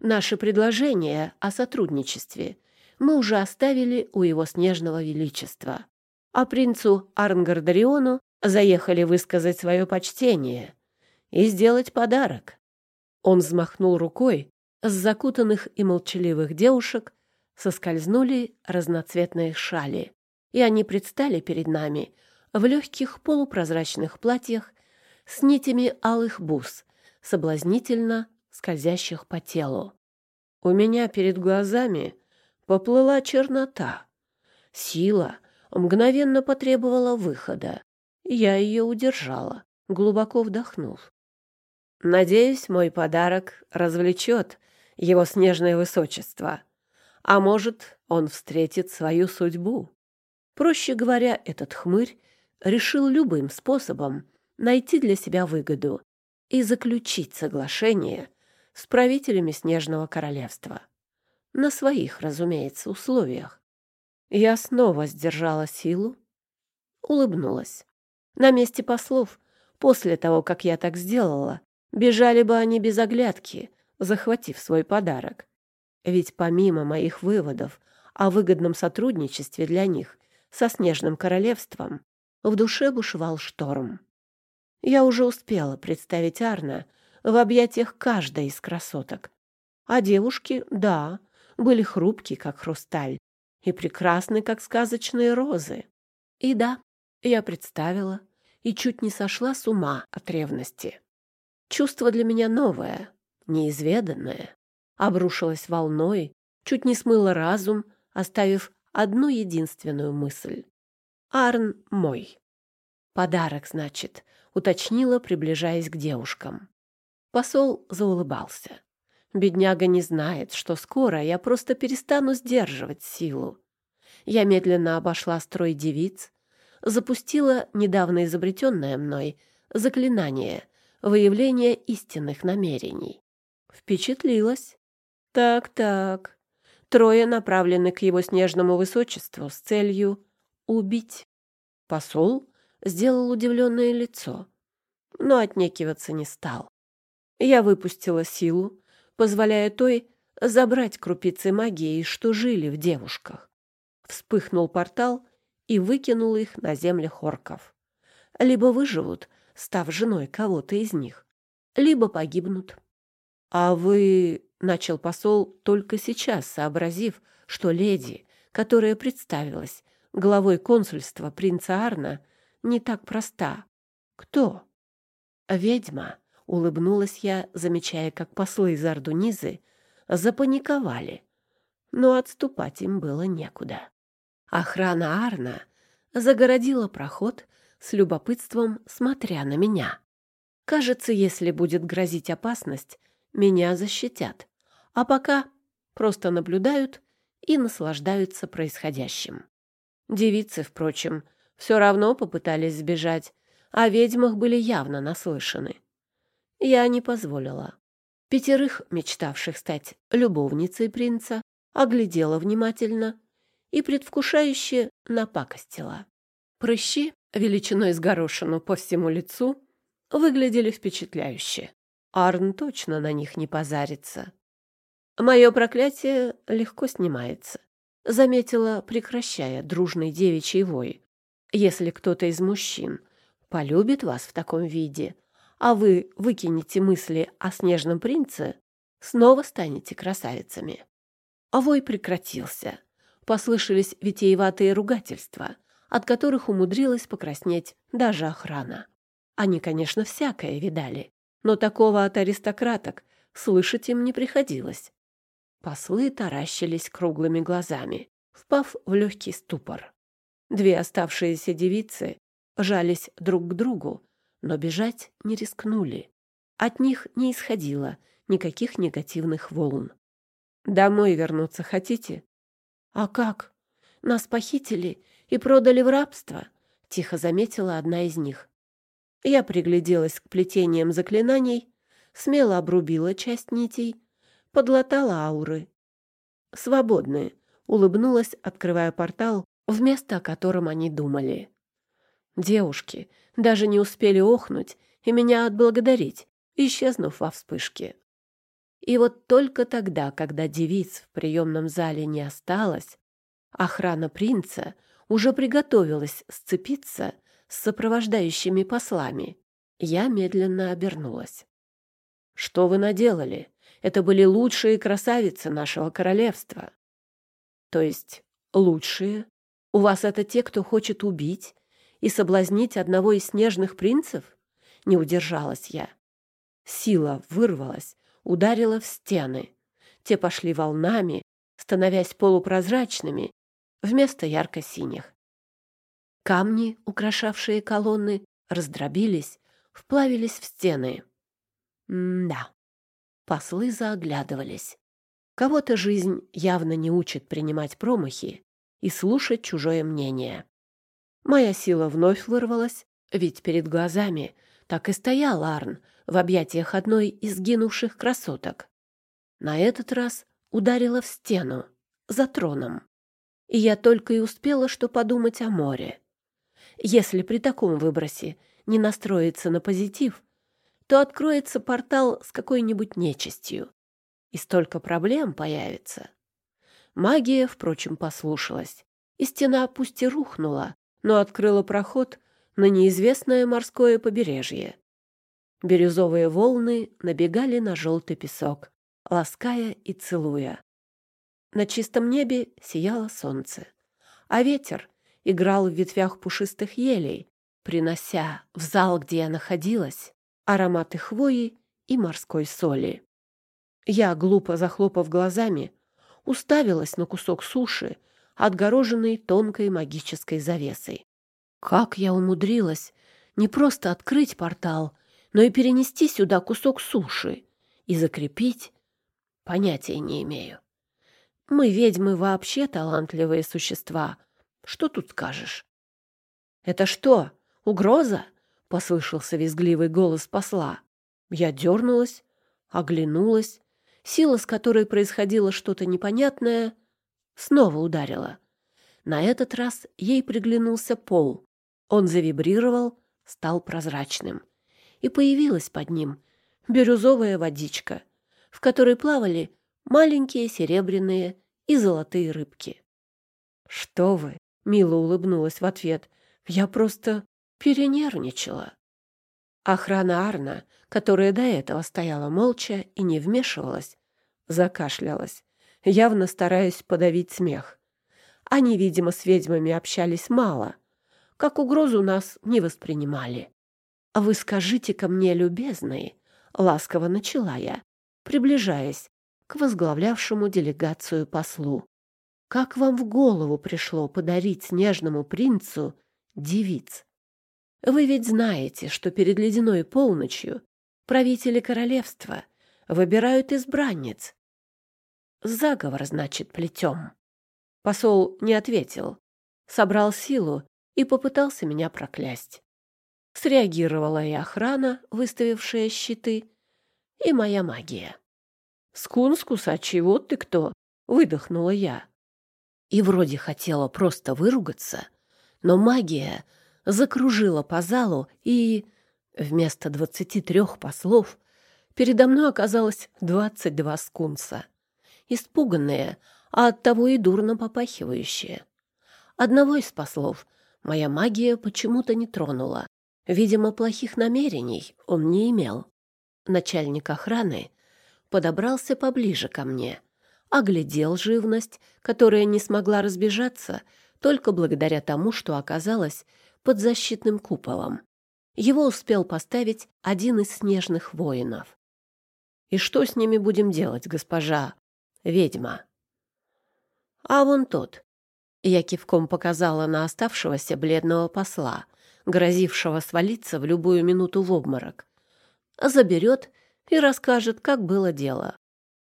Наше предложение о сотрудничестве мы уже оставили у его снежного величества. А принцу Арнгардариону заехали высказать свое почтение и сделать подарок. Он взмахнул рукой, с закутанных и молчаливых девушек соскользнули разноцветные шали и они предстали перед нами в легких полупрозрачных платьях с нитями алых бус, соблазнительно скользящих по телу. У меня перед глазами поплыла чернота. Сила мгновенно потребовала выхода. Я ее удержала, глубоко вдохнув. Надеюсь, мой подарок развлечет его снежное высочество. А может, он встретит свою судьбу. Проще говоря, этот хмырь решил любым способом найти для себя выгоду и заключить соглашение с правителями Снежного Королевства. На своих, разумеется, условиях. Я снова сдержала силу, улыбнулась. На месте послов, после того, как я так сделала, бежали бы они без оглядки, захватив свой подарок. Ведь помимо моих выводов о выгодном сотрудничестве для них со снежным королевством, в душе бушевал шторм. Я уже успела представить Арна в объятиях каждой из красоток. А девушки, да, были хрупки, как хрусталь, и прекрасны, как сказочные розы. И да, я представила и чуть не сошла с ума от ревности. Чувство для меня новое, неизведанное. Обрушилось волной, чуть не смыло разум, оставив одну единственную мысль. «Арн мой». «Подарок, значит», — уточнила, приближаясь к девушкам. Посол заулыбался. «Бедняга не знает, что скоро я просто перестану сдерживать силу». Я медленно обошла строй девиц, запустила недавно изобретенное мной заклинание выявления истинных намерений. Впечатлилась. Так-так, Трое направлены к его снежному высочеству с целью убить. Посол сделал удивленное лицо, но отнекиваться не стал. Я выпустила силу, позволяя той забрать крупицы магии, что жили в девушках. Вспыхнул портал и выкинул их на земли хорков. Либо выживут, став женой кого-то из них, либо погибнут. «А вы...» — начал посол, только сейчас сообразив, что леди, которая представилась главой консульства принца Арна, не так проста. «Кто?» «Ведьма», — улыбнулась я, замечая, как послы из Ардунизы запаниковали. Но отступать им было некуда. Охрана Арна загородила проход с любопытством, смотря на меня. Кажется, если будет грозить опасность, меня защитят. А пока просто наблюдают и наслаждаются происходящим. Девицы, впрочем, все равно попытались сбежать, о ведьмах были явно наслышаны. Я не позволила. Пятерых, мечтавших стать любовницей принца, оглядела внимательно и предвкушающе напакостила. Прыщи, величиной с горошину по всему лицу, выглядели впечатляюще. Арн точно на них не позарится. Мое проклятие легко снимается, заметила, прекращая дружный девичий вой. Если кто-то из мужчин полюбит вас в таком виде, а вы выкинете мысли о снежном принце, снова станете красавицами. А вой прекратился. Послышались витиеватые ругательства, от которых умудрилась покраснеть даже охрана. Они, конечно, всякое видали, но такого от аристократок слышать им не приходилось. Послы таращились круглыми глазами, впав в легкий ступор. Две оставшиеся девицы жались друг к другу, но бежать не рискнули. От них не исходило никаких негативных волн. «Домой вернуться хотите?» «А как? Нас похитили и продали в рабство», — тихо заметила одна из них. Я пригляделась к плетениям заклинаний, смело обрубила часть нитей, подлатала ауры. «Свободны», — улыбнулась, открывая портал в место, о котором они думали. Девушки даже не успели охнуть и меня отблагодарить, исчезнув во вспышке. И вот только тогда, когда девиц в приемном зале не осталось, охрана принца уже приготовилась сцепиться с сопровождающими послами. Я медленно обернулась. «Что вы наделали? Это были лучшие красавицы нашего королевства». «То есть лучшие? У вас это те, кто хочет убить и соблазнить одного из снежных принцев? Не удержалась я. Сила вырвалась, ударила в стены. Те пошли волнами, становясь полупрозрачными вместо ярко-синих. Камни, украшавшие колонны, раздробились, вплавились в стены. М-да. Послы заоглядывались. Кого-то жизнь явно не учит принимать промахи и слушать чужое мнение. Моя сила вновь вырвалась, ведь перед глазами так и стоял Арн в объятиях одной из гинувших красоток. На этот раз ударила в стену, за троном. И я только и успела что подумать о море. Если при таком выбросе не настроиться на позитив, то откроется портал с какой-нибудь нечистью, и столько проблем появится. Магия, впрочем, послушалась, и стена пусть и рухнула, но открыла проход на неизвестное морское побережье. Бирюзовые волны набегали на желтый песок, лаская и целуя. На чистом небе сияло солнце, а ветер играл в ветвях пушистых елей, принося в зал, где я находилась, ароматы хвои и морской соли. Я, глупо захлопав глазами, уставилась на кусок суши, отгороженный тонкой магической завесой. Как я умудрилась не просто открыть портал, но и перенести сюда кусок суши и закрепить, понятия не имею. Мы, ведьмы, вообще талантливые существа. Что тут скажешь? «Это что, угроза?» — послышался визгливый голос посла. Я дернулась, оглянулась. Сила, с которой происходило что-то непонятное — Снова ударила. На этот раз ей приглянулся пол. Он завибрировал, стал прозрачным. И появилась под ним бирюзовая водичка, в которой плавали маленькие серебряные и золотые рыбки. «Что вы?» — мило улыбнулась в ответ. «Я просто перенервничала». Охрана Арна, которая до этого стояла молча и не вмешивалась, закашлялась, явно стараясь подавить смех. Они, видимо, с ведьмами общались мало, как угрозу нас не воспринимали. «А вы скажите-ка мне, любезные», — ласково начала я, приближаясь к возглавлявшему делегацию послу. «Как вам в голову пришло подарить снежному принцу девиц? Вы ведь знаете, что перед ледяной полночью правители королевства выбирают избранниц. Заговор, значит, плетем». Посол не ответил, собрал силу и попытался меня проклясть. Среагировала и охрана, выставившая щиты, и моя магия. «Скунскус, а чего ты кто?» — выдохнула я. И вроде хотела просто выругаться, но магия закружила по залу, и вместо двадцати трех послов передо мной оказалось двадцать два скунса. Испуганные, а оттого и дурно попахивающие. Одного из послов моя магия почему-то не тронула. Видимо, плохих намерений он не имел. Начальник охраны подобрался поближе ко мне, оглядел живность, которая не смогла разбежаться только благодаря тому, что оказалась под защитным куполом. Его успел поставить один из снежных воинов. «И что с ними будем делать, госпожа ведьма?» «А вон тот». Я кивком показала на оставшегося бледного посла, грозившего свалиться в любую минуту в обморок. Заберет и расскажет, как было дело.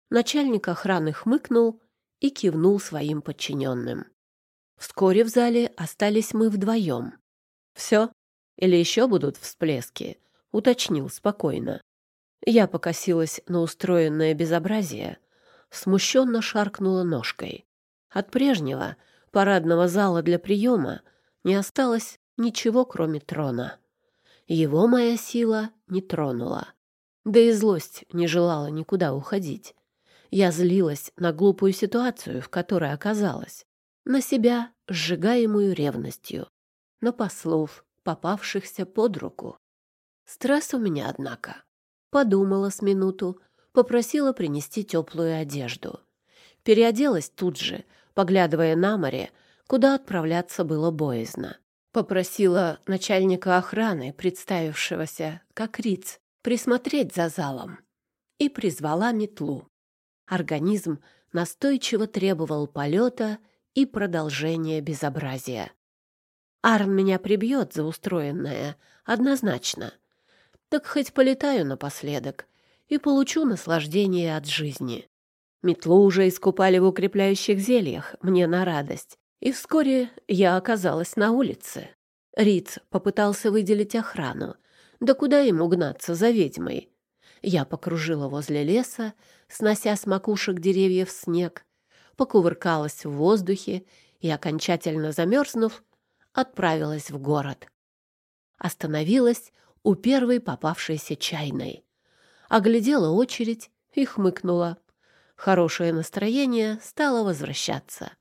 Начальник охраны хмыкнул и кивнул своим подчиненным. Вскоре в зале остались мы вдвоем. «Все? Или еще будут всплески?» — уточнил спокойно. Я покосилась на устроенное безобразие, смущенно шаркнула ножкой. От прежнего парадного зала для приема не осталось ничего, кроме трона. Его моя сила не тронула. Да и злость не желала никуда уходить. Я злилась на глупую ситуацию, в которой оказалась, на себя, сжигаемую ревностью, на послов, попавшихся под руку. Стресс у меня, однако. Подумала с минуту, попросила принести теплую одежду. Переоделась тут же, поглядывая на море, куда отправляться было боязно. Попросила начальника охраны, представившегося как Риц, присмотреть за залом и призвала метлу. Организм настойчиво требовал полета и продолжения безобразия. Арн меня прибьет за устроенное, однозначно. Так хоть полетаю напоследок и получу наслаждение от жизни. Метлу уже искупали в укрепляющих зельях, мне на радость, и вскоре я оказалась на улице. Риц попытался выделить охрану, да куда ему гнаться за ведьмой? Я покружила возле леса, снося с макушек деревьев снег, покувыркалась в воздухе и, окончательно замерзнув, отправилась в город. Остановилась у первой попавшейся чайной. Оглядела очередь и хмыкнула. Хорошее настроение стало возвращаться.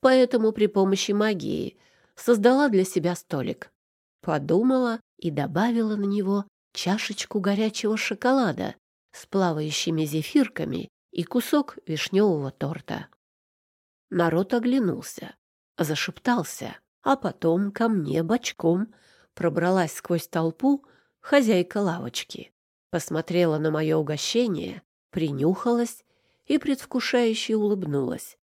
Поэтому при помощи магии создала для себя столик. Подумала и добавила на него чашечку горячего шоколада с плавающими зефирками и кусок вишневого торта. Народ оглянулся, зашептался, а потом ко мне бочком пробралась сквозь толпу хозяйка лавочки. Посмотрела на мое угощение, принюхалась и предвкушающе улыбнулась.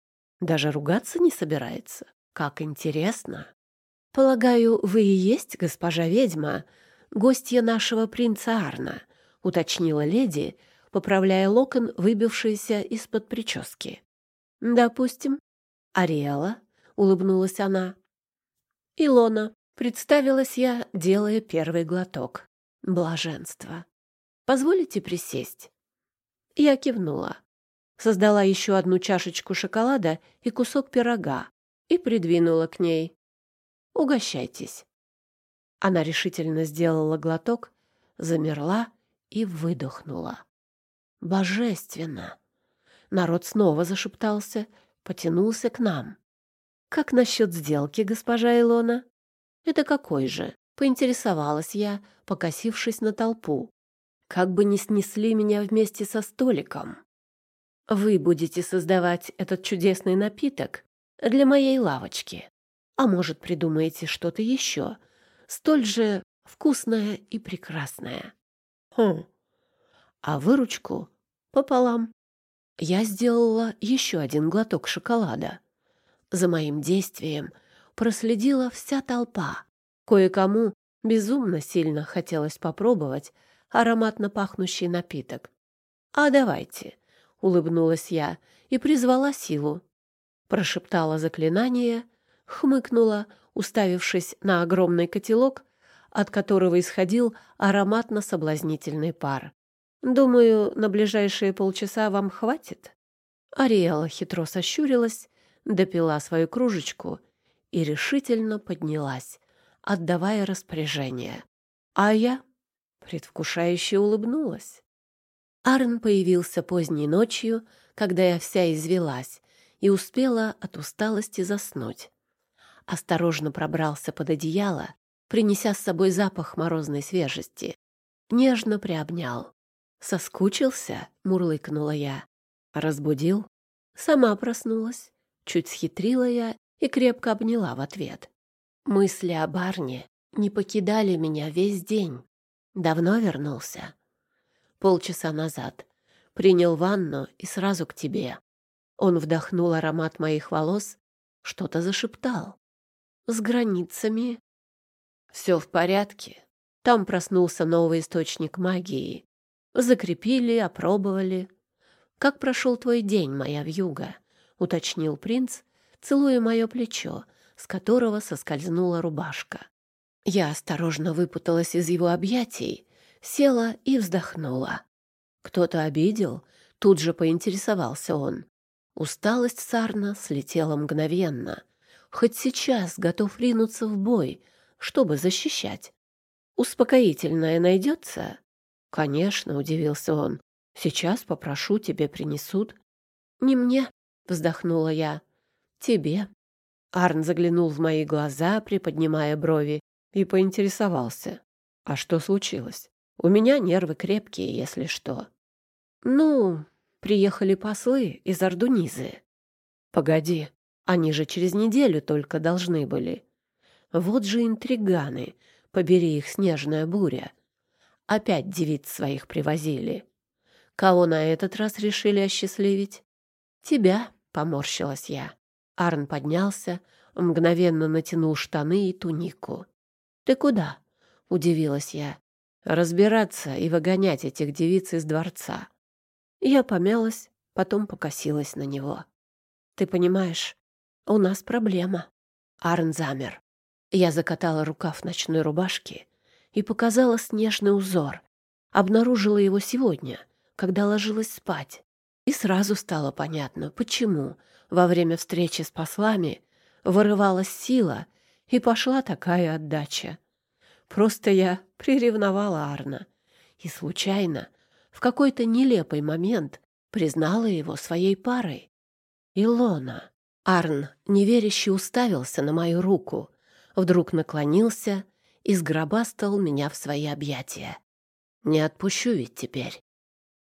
Даже ругаться не собирается. Как интересно! «Полагаю, вы и есть госпожа ведьма, гостья нашего принца Арна», — уточнила леди, поправляя локон, выбившийся из-под прически. «Допустим. Ариэла», — улыбнулась она. «Илона», — представилась я, делая первый глоток. Блаженство. «Позволите присесть?» Я кивнула. Создала еще одну чашечку шоколада и кусок пирога и придвинула к ней. «Угощайтесь». Она решительно сделала глоток, замерла и выдохнула. «Божественно!» Народ снова зашептался, потянулся к нам. «Как насчет сделки, госпожа Илона?» «Это какой же?» — поинтересовалась я, покосившись на толпу. «Как бы не снесли меня вместе со столиком!» «Вы будете создавать этот чудесный напиток для моей лавочки. А может, придумаете что-то еще, столь же вкусное и прекрасное?» «Хм. А выручку пополам». Я сделала еще один глоток шоколада. За моим действием проследила вся толпа. Кое-кому безумно сильно хотелось попробовать ароматно пахнущий напиток. «А давайте», — улыбнулась я и призвала силу. Прошептала заклинание, хмыкнула, уставившись на огромный котелок, от которого исходил ароматно-соблазнительный пар. Думаю, на ближайшие полчаса вам хватит. Ариэла хитро сощурилась, допила свою кружечку и решительно поднялась, отдавая распоряжение. А я предвкушающе улыбнулась. Арн появился поздней ночью, когда я вся извелась и успела от усталости заснуть. Осторожно пробрался под одеяло, принеся с собой запах морозной свежести. Нежно приобнял. «Соскучился?» — мурлыкнула я. «Разбудил?» Сама проснулась. Чуть схитрила я и крепко обняла в ответ. Мысли о Барне не покидали меня весь день. Давно вернулся. Полчаса назад. Принял ванну и сразу к тебе. Он вдохнул аромат моих волос, что-то зашептал. С границами. Все в порядке. Там проснулся новый источник магии. Закрепили, опробовали. «Как прошел твой день, моя вьюга?» — уточнил принц, целуя мое плечо, с которого соскользнула рубашка. Я осторожно выпуталась из его объятий, села и вздохнула. «Кто-то обидел?» — тут же поинтересовался он. Усталость Сарна слетела мгновенно. Хоть сейчас готов ринуться в бой, чтобы защищать. «Успокоительное найдется?» «Конечно», — удивился он. «Сейчас попрошу, тебе принесут». «Не мне», — вздохнула я. «Тебе». Арн заглянул в мои глаза, приподнимая брови, и поинтересовался. «А что случилось? У меня нервы крепкие, если что». «Ну, приехали послы из Ардунизы». «Погоди, они же через неделю только должны были». «Вот же интриганы, побери их снежная буря». Опять девиц своих привозили. Кого на этот раз решили осчастливить? Тебя, поморщилась я. Арн поднялся, мгновенно натянул штаны и тунику. Ты куда? удивилась я. Разбираться и выгонять этих девиц из дворца. Я помялась, потом покосилась на него. Ты понимаешь, у нас проблема. Арн замер. Я закатала рукав ночной рубашки и показала снежный узор. Обнаружила его сегодня, когда ложилась спать. И сразу стало понятно, почему во время встречи с послами вырывалась сила и пошла такая отдача. Просто я приревновала Арна и случайно, в какой-то нелепый момент, признала его своей парой. Илона. Арн неверяще уставился на мою руку, вдруг наклонился и сгробастал меня в свои объятия. Не отпущу ведь теперь.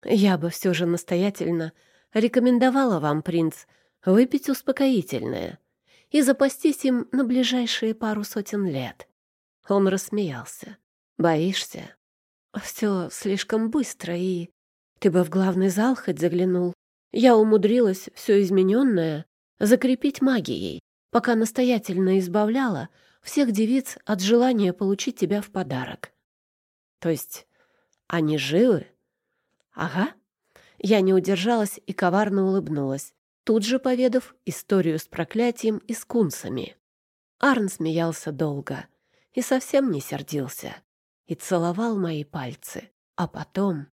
Я бы все же настоятельно рекомендовала вам, принц, выпить успокоительное и запастись им на ближайшие пару сотен лет. Он рассмеялся. Боишься? Все слишком быстро, и... Ты бы в главный зал хоть заглянул. Я умудрилась все измененное закрепить магией, пока настоятельно избавляла всех девиц от желания получить тебя в подарок. То есть они живы? Ага. Я не удержалась и коварно улыбнулась, тут же поведав историю с проклятием и скунсами. Арн смеялся долго и совсем не сердился, и целовал мои пальцы. А потом...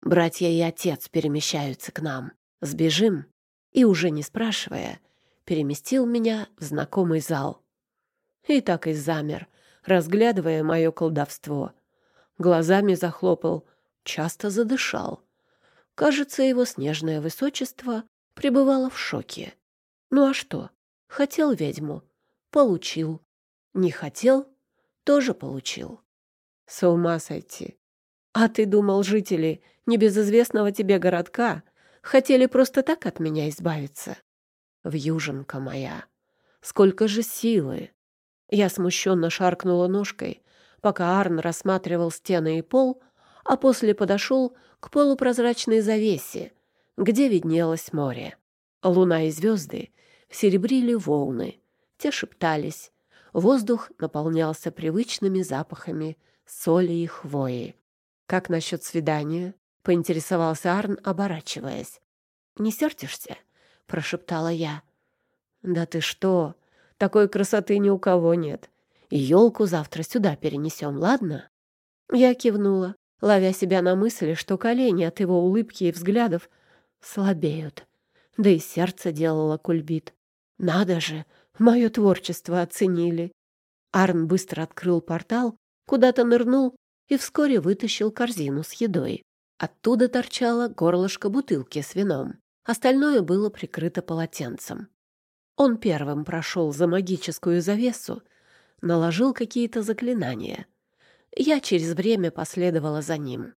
Братья и отец перемещаются к нам. Сбежим. И уже не спрашивая, переместил меня в знакомый зал. И так и замер, разглядывая мое колдовство. Глазами захлопал, часто задышал. Кажется, его снежное высочество пребывало в шоке. Ну а что? Хотел ведьму — получил. Не хотел — тоже получил. С ума сойти. А ты думал, жители небезызвестного тебе городка хотели просто так от меня избавиться? Вьюженка моя, сколько же силы! Я смущенно шаркнула ножкой, пока Арн рассматривал стены и пол, а после подошел к полупрозрачной завесе, где виднелось море. Луна и звезды серебрили волны, те шептались. Воздух наполнялся привычными запахами соли и хвои. «Как насчет свидания?» — поинтересовался Арн, оборачиваясь. «Не сердишься?» — прошептала я. «Да ты что? Такой красоты ни у кого нет. И елку завтра сюда перенесем, ладно?» Я кивнула, ловя себя на мысли, что колени от его улыбки и взглядов слабеют. Да и сердце делало кульбит. «Надо же, мое творчество оценили!» Арн быстро открыл портал, куда-то нырнул и вскоре вытащил корзину с едой. Оттуда торчало горлышко бутылки с вином. Остальное было прикрыто полотенцем. Он первым прошел за магическую завесу, наложил какие-то заклинания. Я через время последовала за ним.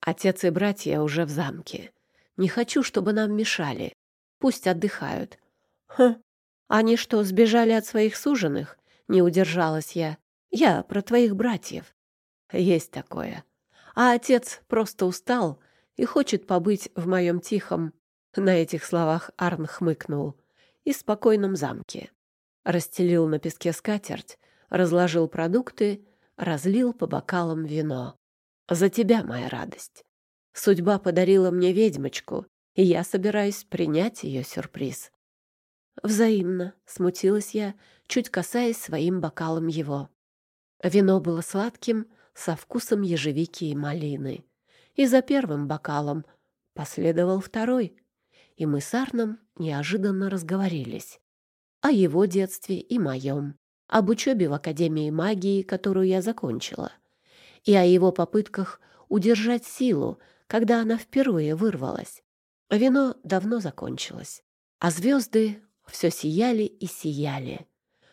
Отец и братья уже в замке. Не хочу, чтобы нам мешали. Пусть отдыхают. Хм, они что, сбежали от своих суженых? Не удержалась я. Я про твоих братьев. Есть такое. А отец просто устал и хочет побыть в моем тихом... На этих словах Арн хмыкнул. И спокойном замке. Расстелил на песке скатерть, разложил продукты, разлил по бокалам вино. За тебя, моя радость. Судьба подарила мне ведьмочку, и я собираюсь принять ее сюрприз. Взаимно, смутилась я, чуть касаясь своим бокалом его. Вино было сладким, со вкусом ежевики и малины. И за первым бокалом последовал второй, и мы с Арном неожиданно разговорились. О его детстве и моем, об учебе в Академии магии, которую я закончила, и о его попытках удержать силу, когда она впервые вырвалась. Вино давно закончилось, а звезды все сияли и сияли.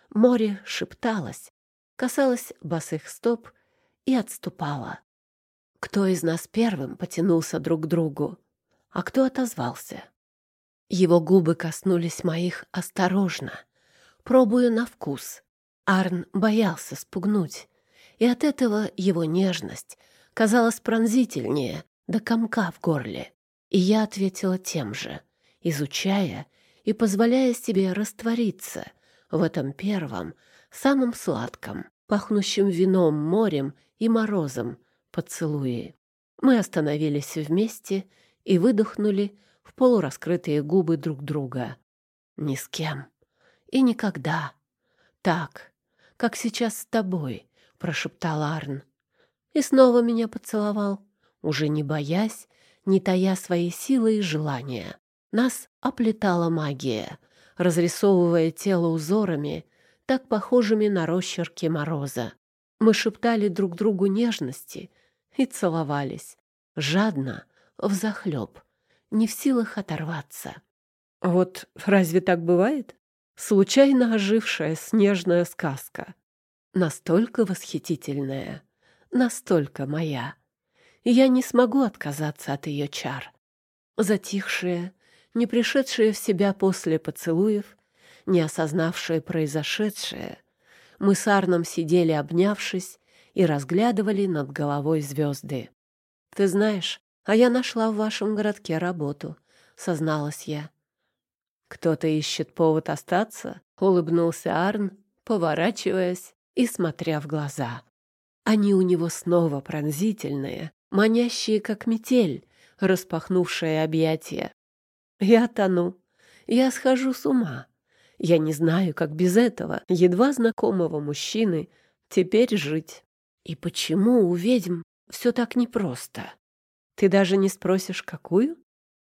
Море шепталось, касалось босых стоп и отступало. Кто из нас первым потянулся друг к другу, а кто отозвался? Его губы коснулись моих осторожно, пробуя на вкус. Арн боялся спугнуть, и от этого его нежность казалась пронзительнее до комка в горле. И я ответила тем же, изучая и позволяя себе раствориться в этом первом, самом сладком, пахнущем вином, морем и морозом поцелуи. Мы остановились вместе и выдохнули в полураскрытые губы друг друга. Ни с кем. И никогда. Так, как сейчас с тобой, прошептал Арн. И снова меня поцеловал, уже не боясь, не тая своей силы и желания. Нас оплетала магия, разрисовывая тело узорами, так похожими на росчерки мороза. Мы шептали друг другу нежности и целовались, жадно, взахлеб, не в силах оторваться. Вот разве так бывает? Случайно ожившая снежная сказка. Настолько восхитительная, настолько моя. я не смогу отказаться от ее чар. Затихшие, не пришедшие в себя после поцелуев, не осознавшие произошедшее, мы с Арном сидели, обнявшись, и разглядывали над головой звезды. «Ты знаешь, а я нашла в вашем городке работу», — созналась я. «Кто-то ищет повод остаться?» — улыбнулся Арн, поворачиваясь и смотря в глаза. Они у него снова пронзительные, манящие, как метель, распахнувшая объятия. Я тону. Я схожу с ума. Я не знаю, как без этого, едва знакомого мужчины, теперь жить. И почему у ведьм все так непросто? Ты даже не спросишь, какую?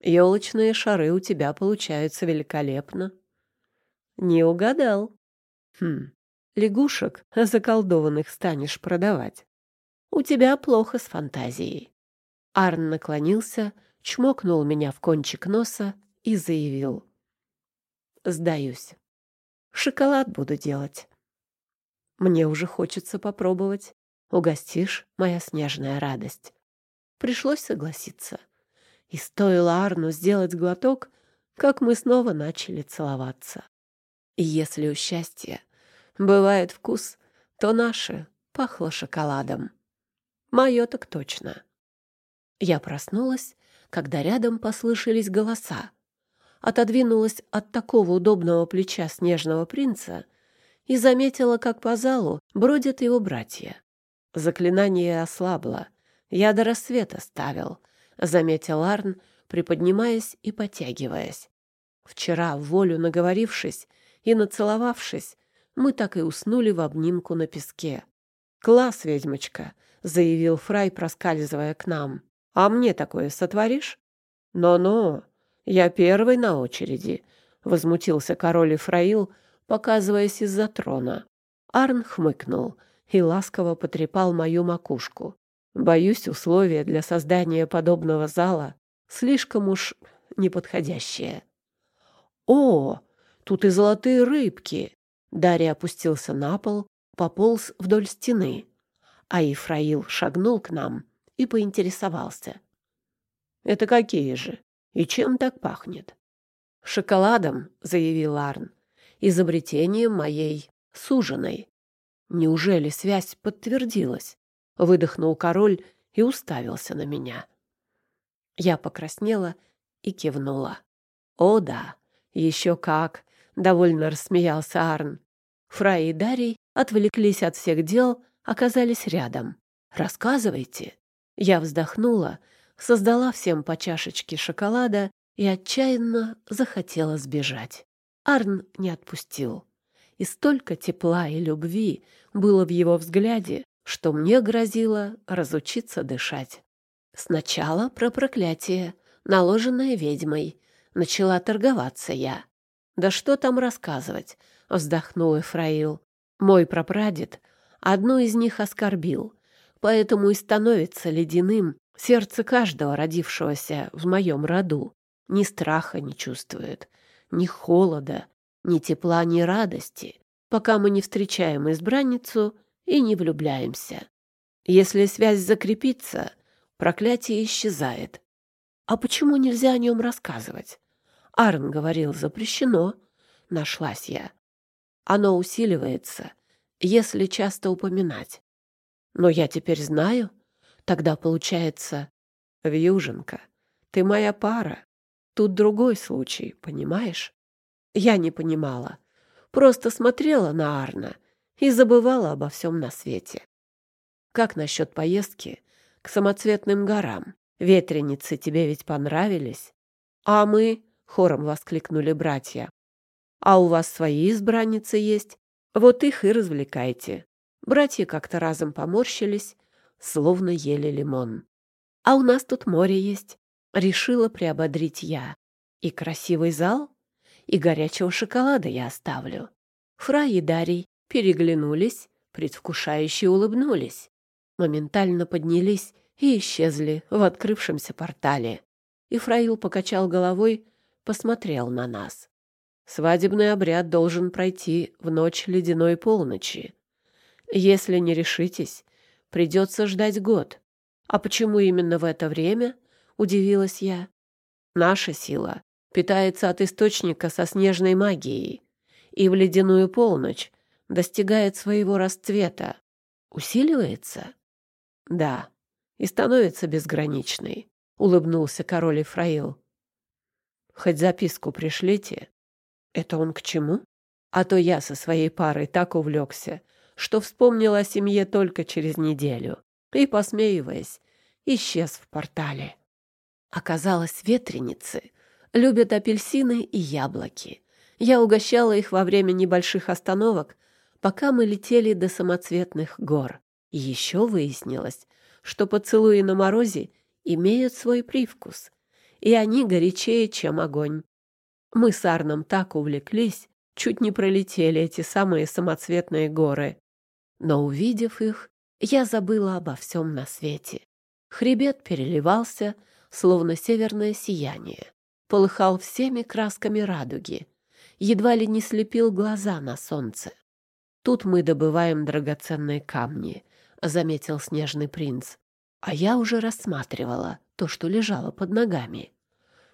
Елочные шары у тебя получаются великолепно. Не угадал. Хм, лягушек заколдованных станешь продавать. У тебя плохо с фантазией. Арн наклонился, чмокнул меня в кончик носа и заявил. Сдаюсь. Шоколад буду делать. Мне уже хочется попробовать. Угостишь, моя снежная радость. Пришлось согласиться. И стоило Арну сделать глоток, как мы снова начали целоваться. И если у счастья бывает вкус, то наше пахло шоколадом. Мое так точно. Я проснулась, когда рядом послышались голоса. Отодвинулась от такого удобного плеча снежного принца и заметила, как по залу бродят его братья. Заклинание ослабло. Я до рассвета ставил, — заметил Арн, приподнимаясь и потягиваясь. Вчера, в волю наговорившись и нацеловавшись, мы так и уснули в обнимку на песке. «Класс, ведьмочка!» — заявил Фрай, проскальзывая к нам. «А мне такое сотворишь?» «Но-но, я первый на очереди», — возмутился король Ифраил, показываясь из-за трона. Арн хмыкнул и ласково потрепал мою макушку. Боюсь, условия для создания подобного зала слишком уж неподходящие. «О, тут и золотые рыбки!» Дарья опустился на пол, пополз вдоль стены, а Ифраил шагнул к нам и поинтересовался. «Это какие же? И чем так пахнет?» «Шоколадом», — заявил Арн, — «изобретением моей суженой». Неужели связь подтвердилась? Выдохнул король и уставился на меня. Я покраснела и кивнула. «О да, еще как!» — довольно рассмеялся Арн. Фрай и Дарий отвлеклись от всех дел, оказались рядом. «Рассказывайте». Я вздохнула, создала всем по чашечке шоколада и отчаянно захотела сбежать. Арн не отпустил. И столько тепла и любви было в его взгляде, что мне грозило разучиться дышать. Сначала про проклятие, наложенное ведьмой. Начала торговаться я. «Да что там рассказывать?» — вздохнул Эфраил. «Мой прапрадед одну из них оскорбил, поэтому и становится ледяным сердце каждого родившегося в моем роду. Ни страха не чувствует, ни холода, ни тепла, ни радости, пока мы не встречаем избранницу и не влюбляемся. Если связь закрепится, проклятие исчезает. А почему нельзя о нем рассказывать? Арн говорил, запрещено. Нашлась я. Оно усиливается, если часто упоминать. Но я теперь знаю. Тогда получается... Вьюженка, ты моя пара. Тут другой случай, понимаешь? Я не понимала. Просто смотрела на Арна и забывала обо всем на свете. Как насчет поездки к самоцветным горам? Ветреницы тебе ведь понравились? А мы, — хором воскликнули братья, — а у вас свои избранницы есть? Вот их и развлекайте. Братья как-то разом поморщились, словно ели лимон. А у нас тут море есть. Решила приободрить я. И красивый зал, и горячего шоколада я оставлю. Фра и Дарий переглянулись, предвкушающе улыбнулись, моментально поднялись и исчезли в открывшемся портале. Ифраил покачал головой, посмотрел на нас. Свадебный обряд должен пройти в ночь ледяной полночи. Если не решитесь, придется ждать год. А почему именно в это время? Удивилась я. Наша сила питается от источника со снежной магией, и в ледяную полночь достигает своего расцвета, усиливается? Да, и становится безграничной, улыбнулся король Ифраил. Хоть записку пришлите. Это он к чему? А то я со своей парой так увлекся, что вспомнил о семье только через неделю и, посмеиваясь, исчез в портале. Оказалось, ветреницы любят апельсины и яблоки. Я угощала их во время небольших остановок пока мы летели до самоцветных гор. И еще выяснилось, что поцелуи на морозе имеют свой привкус. и они горячее, чем огонь. Мы с Арном так увлеклись, чуть не пролетели эти самые самоцветные горы. Но, увидев их, я забыла обо всем на свете. Хребет переливался, словно северное сияние, полыхал всеми красками радуги, едва ли не слепил глаза на солнце. «Тут мы добываем драгоценные камни», — заметил снежный принц. А я уже рассматривала то, что лежало под ногами.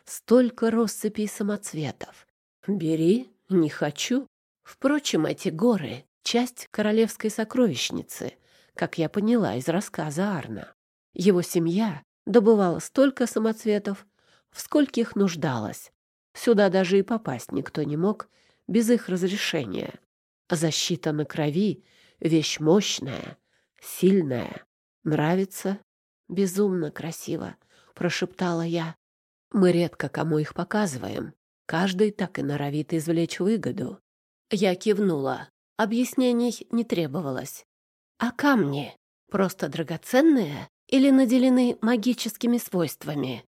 Столько россыпей самоцветов. Бери, не хочу. Впрочем, эти горы — часть королевской сокровищницы, как я поняла из рассказа Арна. Его семья добывала столько самоцветов, в скольких нуждалась. Сюда даже и попасть никто не мог без их разрешения. Защита на крови — вещь мощная, сильная. Нравится? Безумно красиво, — прошептала я. Мы редко кому их показываем. Каждый так и норовит извлечь выгоду. Я кивнула. Объяснений не требовалось. А камни просто драгоценные или наделены магическими свойствами?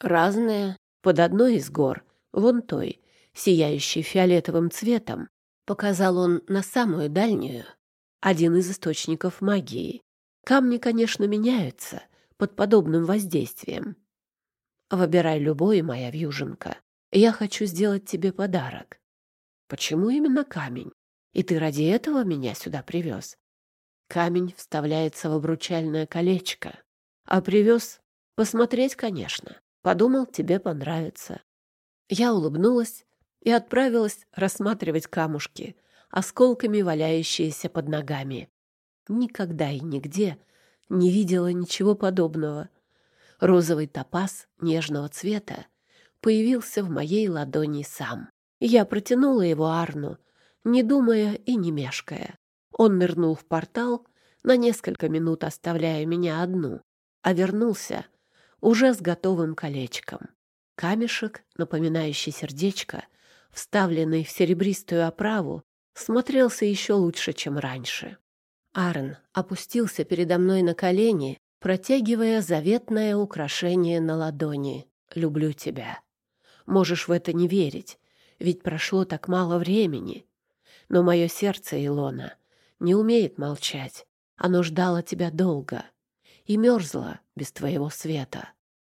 Разные. Под одной из гор, вон той, сияющей фиолетовым цветом, показал он на самую дальнюю, один из источников магии. Камни, конечно, меняются под подобным воздействием. Выбирай любой, моя вьюженка. Я хочу сделать тебе подарок. Почему именно камень? И ты ради этого меня сюда привез? Камень вставляется в обручальное колечко. А привез посмотреть, конечно. Подумал, тебе понравится. Я улыбнулась и отправилась рассматривать камушки, осколками валяющиеся под ногами. Никогда и нигде не видела ничего подобного. Розовый топаз нежного цвета появился в моей ладони сам. Я протянула его Арну, не думая и не мешкая. Он нырнул в портал, на несколько минут оставляя меня одну, а вернулся уже с готовым колечком. Камешек, напоминающий сердечко, вставленный в серебристую оправу, смотрелся еще лучше, чем раньше. Арн опустился передо мной на колени, протягивая заветное украшение на ладони. «Люблю тебя». Можешь в это не верить, ведь прошло так мало времени. Но мое сердце, Илона, не умеет молчать. Оно ждало тебя долго и мерзло без твоего света.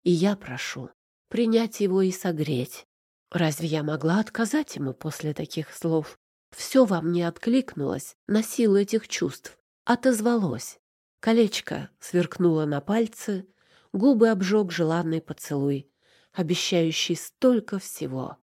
И я прошу принять его и согреть. Разве я могла отказать ему после таких слов? Все во мне откликнулось на силу этих чувств, отозвалось. Колечко сверкнуло на пальце, губы обжег желанный поцелуй, обещающий столько всего.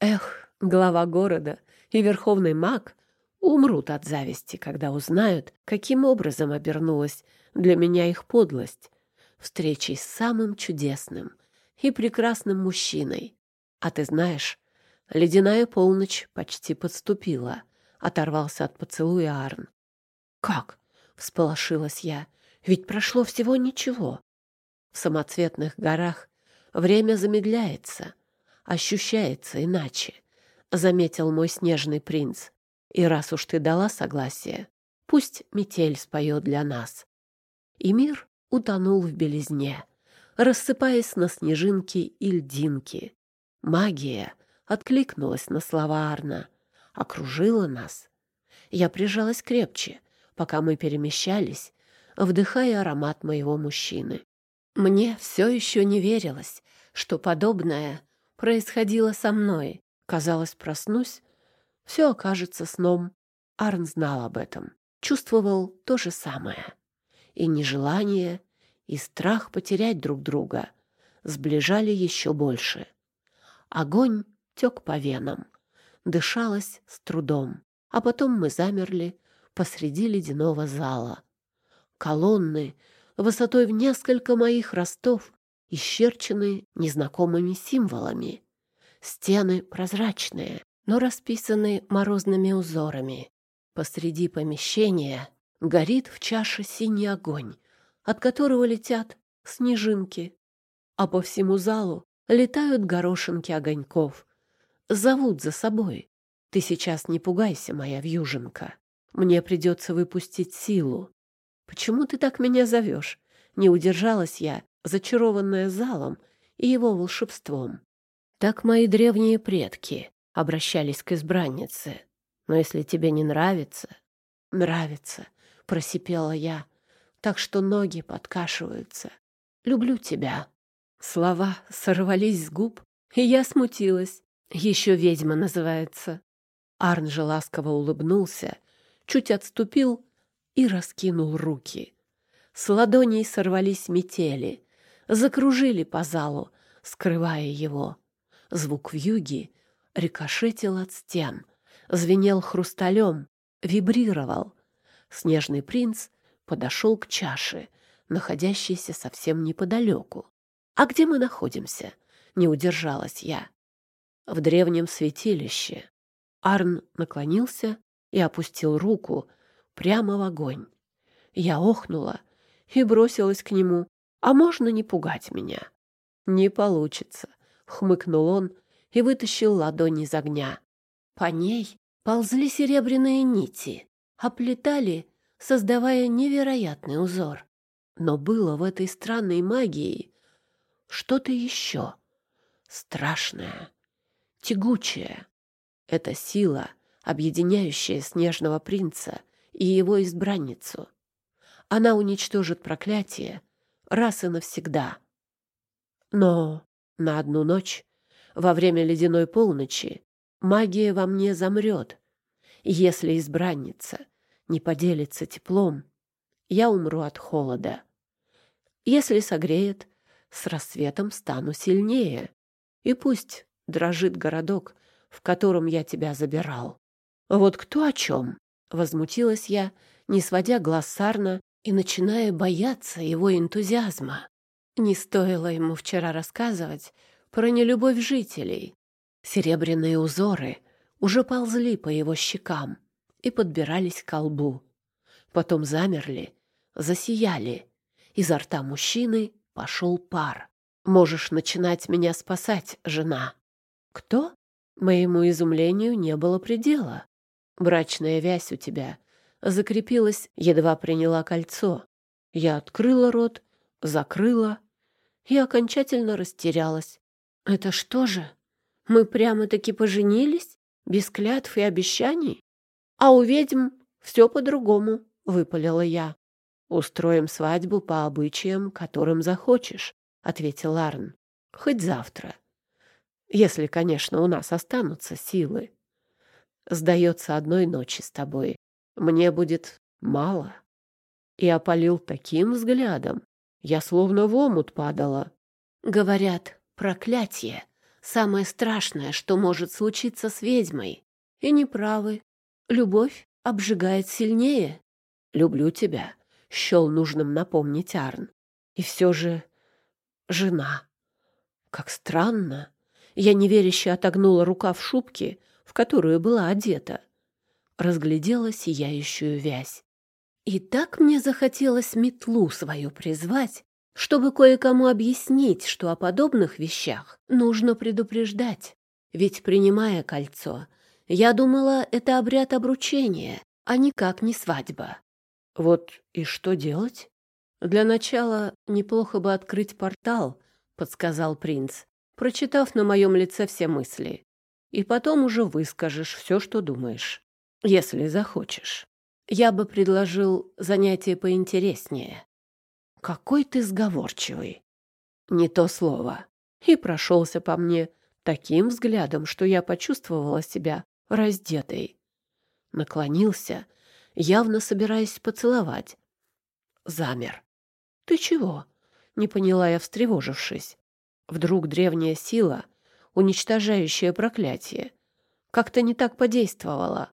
Эх, глава города и верховный маг умрут от зависти, когда узнают, каким образом обернулась для меня их подлость встречей с самым чудесным и прекрасным мужчиной. А ты знаешь, ледяная полночь почти подступила, оторвался от поцелуя Арн. Как? всполошилась я. Ведь прошло всего ничего. В самоцветных горах время замедляется, ощущается иначе, заметил мой снежный принц. И раз уж ты дала согласие, пусть метель споет для нас. И мир утонул в белизне, рассыпаясь на снежинки и льдинки. Магия откликнулась на слова Арна, окружила нас. Я прижалась крепче, пока мы перемещались, вдыхая аромат моего мужчины. Мне все еще не верилось, что подобное происходило со мной. Казалось, проснусь, все окажется сном. Арн знал об этом, чувствовал то же самое. И нежелание, и страх потерять друг друга сближали еще больше. Огонь тек по венам, дышалось с трудом, а потом мы замерли посреди ледяного зала. Колонны высотой в несколько моих ростов, исчерчены незнакомыми символами. Стены прозрачные, но расписаны морозными узорами. Посреди помещения горит в чаше синий огонь, от которого летят снежинки. А по всему залу летают горошинки огоньков. Зовут за собой. Ты сейчас не пугайся, моя вьюженка. Мне придется выпустить силу. Почему ты так меня зовешь? Не удержалась я, зачарованная залом и его волшебством. Так мои древние предки обращались к избраннице. Но если тебе не нравится... Нравится, просипела я, так что ноги подкашиваются. Люблю тебя. Слова сорвались с губ, и я смутилась. Еще ведьма называется. Арн же ласково улыбнулся, чуть отступил и раскинул руки. С ладоней сорвались метели, закружили по залу, скрывая его. Звук вьюги рикошетил от стен, звенел хрусталем, вибрировал. Снежный принц подошел к чаше, находящейся совсем неподалеку. «А где мы находимся?» — не удержалась я. «В древнем святилище». Арн наклонился и опустил руку прямо в огонь. Я охнула и бросилась к нему. «А можно не пугать меня?» «Не получится», — хмыкнул он и вытащил ладонь из огня. По ней ползли серебряные нити, оплетали, создавая невероятный узор. Но было в этой странной магии что-то еще страшное, тягучее. Это сила, объединяющая снежного принца и его избранницу. Она уничтожит проклятие раз и навсегда. Но на одну ночь, во время ледяной полночи, магия во мне замрет. Если избранница не поделится теплом, я умру от холода. Если согреет, с рассветом стану сильнее. И пусть дрожит городок, в котором я тебя забирал. Вот кто о чем? Возмутилась я, не сводя глаз Сарна и начиная бояться его энтузиазма. Не стоило ему вчера рассказывать про нелюбовь жителей. Серебряные узоры уже ползли по его щекам и подбирались к лбу. Потом замерли, засияли. Изо рта мужчины пошел пар. «Можешь начинать меня спасать, жена». «Кто?» Моему изумлению не было предела. «Брачная вязь у тебя закрепилась, едва приняла кольцо. Я открыла рот, закрыла и окончательно растерялась. Это что же? Мы прямо-таки поженились? Без клятв и обещаний? А у ведьм все по-другому, — выпалила я. «Устроим свадьбу по обычаям, которым захочешь», — ответил Арн. «Хоть завтра. Если, конечно, у нас останутся силы. Сдается одной ночи с тобой. Мне будет мало». И опалил таким взглядом. Я словно в омут падала. Говорят, проклятие — самое страшное, что может случиться с ведьмой. И неправы. Любовь обжигает сильнее. Люблю тебя, счел нужным напомнить Арн. И все же жена. Как странно. Я неверяще отогнула рука в шубке, в которую была одета. Разглядела сияющую вязь. И так мне захотелось метлу свою призвать, чтобы кое-кому объяснить, что о подобных вещах нужно предупреждать. Ведь, принимая кольцо, я думала, это обряд обручения, а никак не свадьба. Вот и что делать? Для начала неплохо бы открыть портал, подсказал принц, прочитав на моем лице все мысли. И потом уже выскажешь все, что думаешь, если захочешь. Я бы предложил занятие поинтереснее. Какой ты сговорчивый. Не то слово. И прошелся по мне таким взглядом, что я почувствовала себя раздетой. Наклонился явно собираясь поцеловать. Замер. «Ты чего?» — не поняла я, встревожившись. Вдруг древняя сила, уничтожающая проклятие, как-то не так подействовала.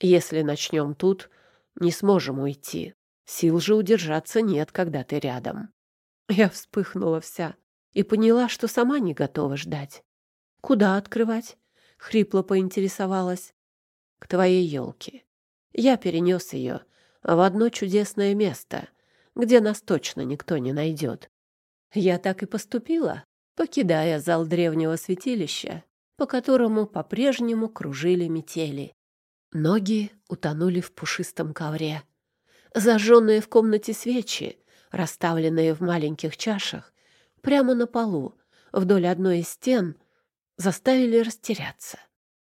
Если начнем тут, не сможем уйти. Сил же удержаться нет, когда ты рядом. Я вспыхнула вся и поняла, что сама не готова ждать. «Куда открывать?» — хрипло поинтересовалась. «К твоей елке. Я перенес ее в одно чудесное место, где нас точно никто не найдет. Я так и поступила, покидая зал древнего святилища, по которому по-прежнему кружили метели. Ноги утонули в пушистом ковре. Зажженные в комнате свечи, расставленные в маленьких чашах, прямо на полу, вдоль одной из стен заставили растеряться.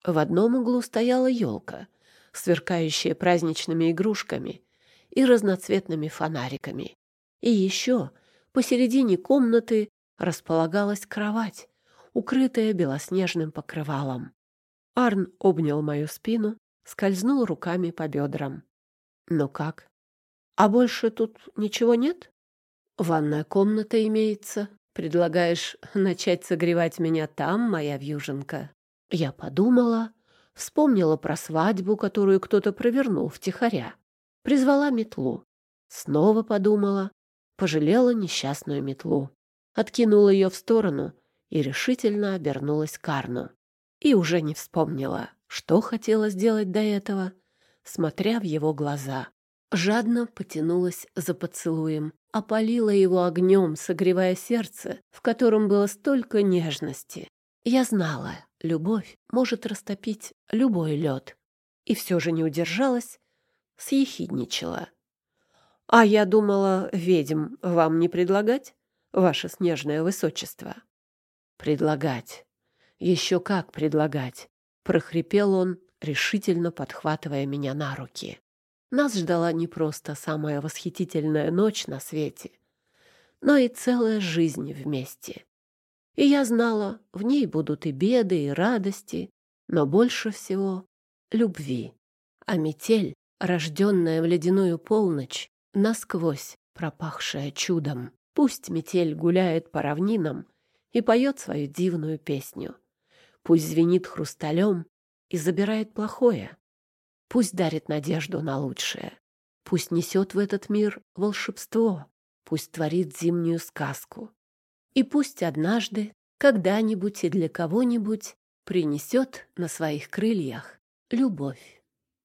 В одном углу стояла елка, сверкающая праздничными игрушками и разноцветными фонариками. И еще посередине комнаты располагалась кровать, укрытая белоснежным покрывалом. Арн обнял мою спину, скользнул руками по бедрам. «Ну как? А больше тут ничего нет? Ванная комната имеется. Предлагаешь начать согревать меня там, моя вьюженка?» Я подумала, вспомнила про свадьбу, которую кто-то провернул втихаря. Призвала метлу. Снова подумала, пожалела несчастную метлу. Откинула ее в сторону и решительно обернулась к Арну. И уже не вспомнила, что хотела сделать до этого, смотря в его глаза. Жадно потянулась за поцелуем, опалила его огнем, согревая сердце, в котором было столько нежности. Я знала, любовь может растопить любой лед. И все же не удержалась, съехидничала. «А я думала, ведьм вам не предлагать, ваше снежное высочество?» «Предлагать. Еще как предлагать!» — прохрипел он, решительно подхватывая меня на руки. Нас ждала не просто самая восхитительная ночь на свете, но и целая жизнь вместе. И я знала, в ней будут и беды, и радости, но больше всего — любви. А метель, рожденная в ледяную полночь, насквозь пропахшая чудом. Пусть метель гуляет по равнинам и поет свою дивную песню. Пусть звенит хрусталем и забирает плохое. Пусть дарит надежду на лучшее. Пусть несет в этот мир волшебство. Пусть творит зимнюю сказку. И пусть однажды, когда-нибудь и для кого-нибудь принесет на своих крыльях любовь.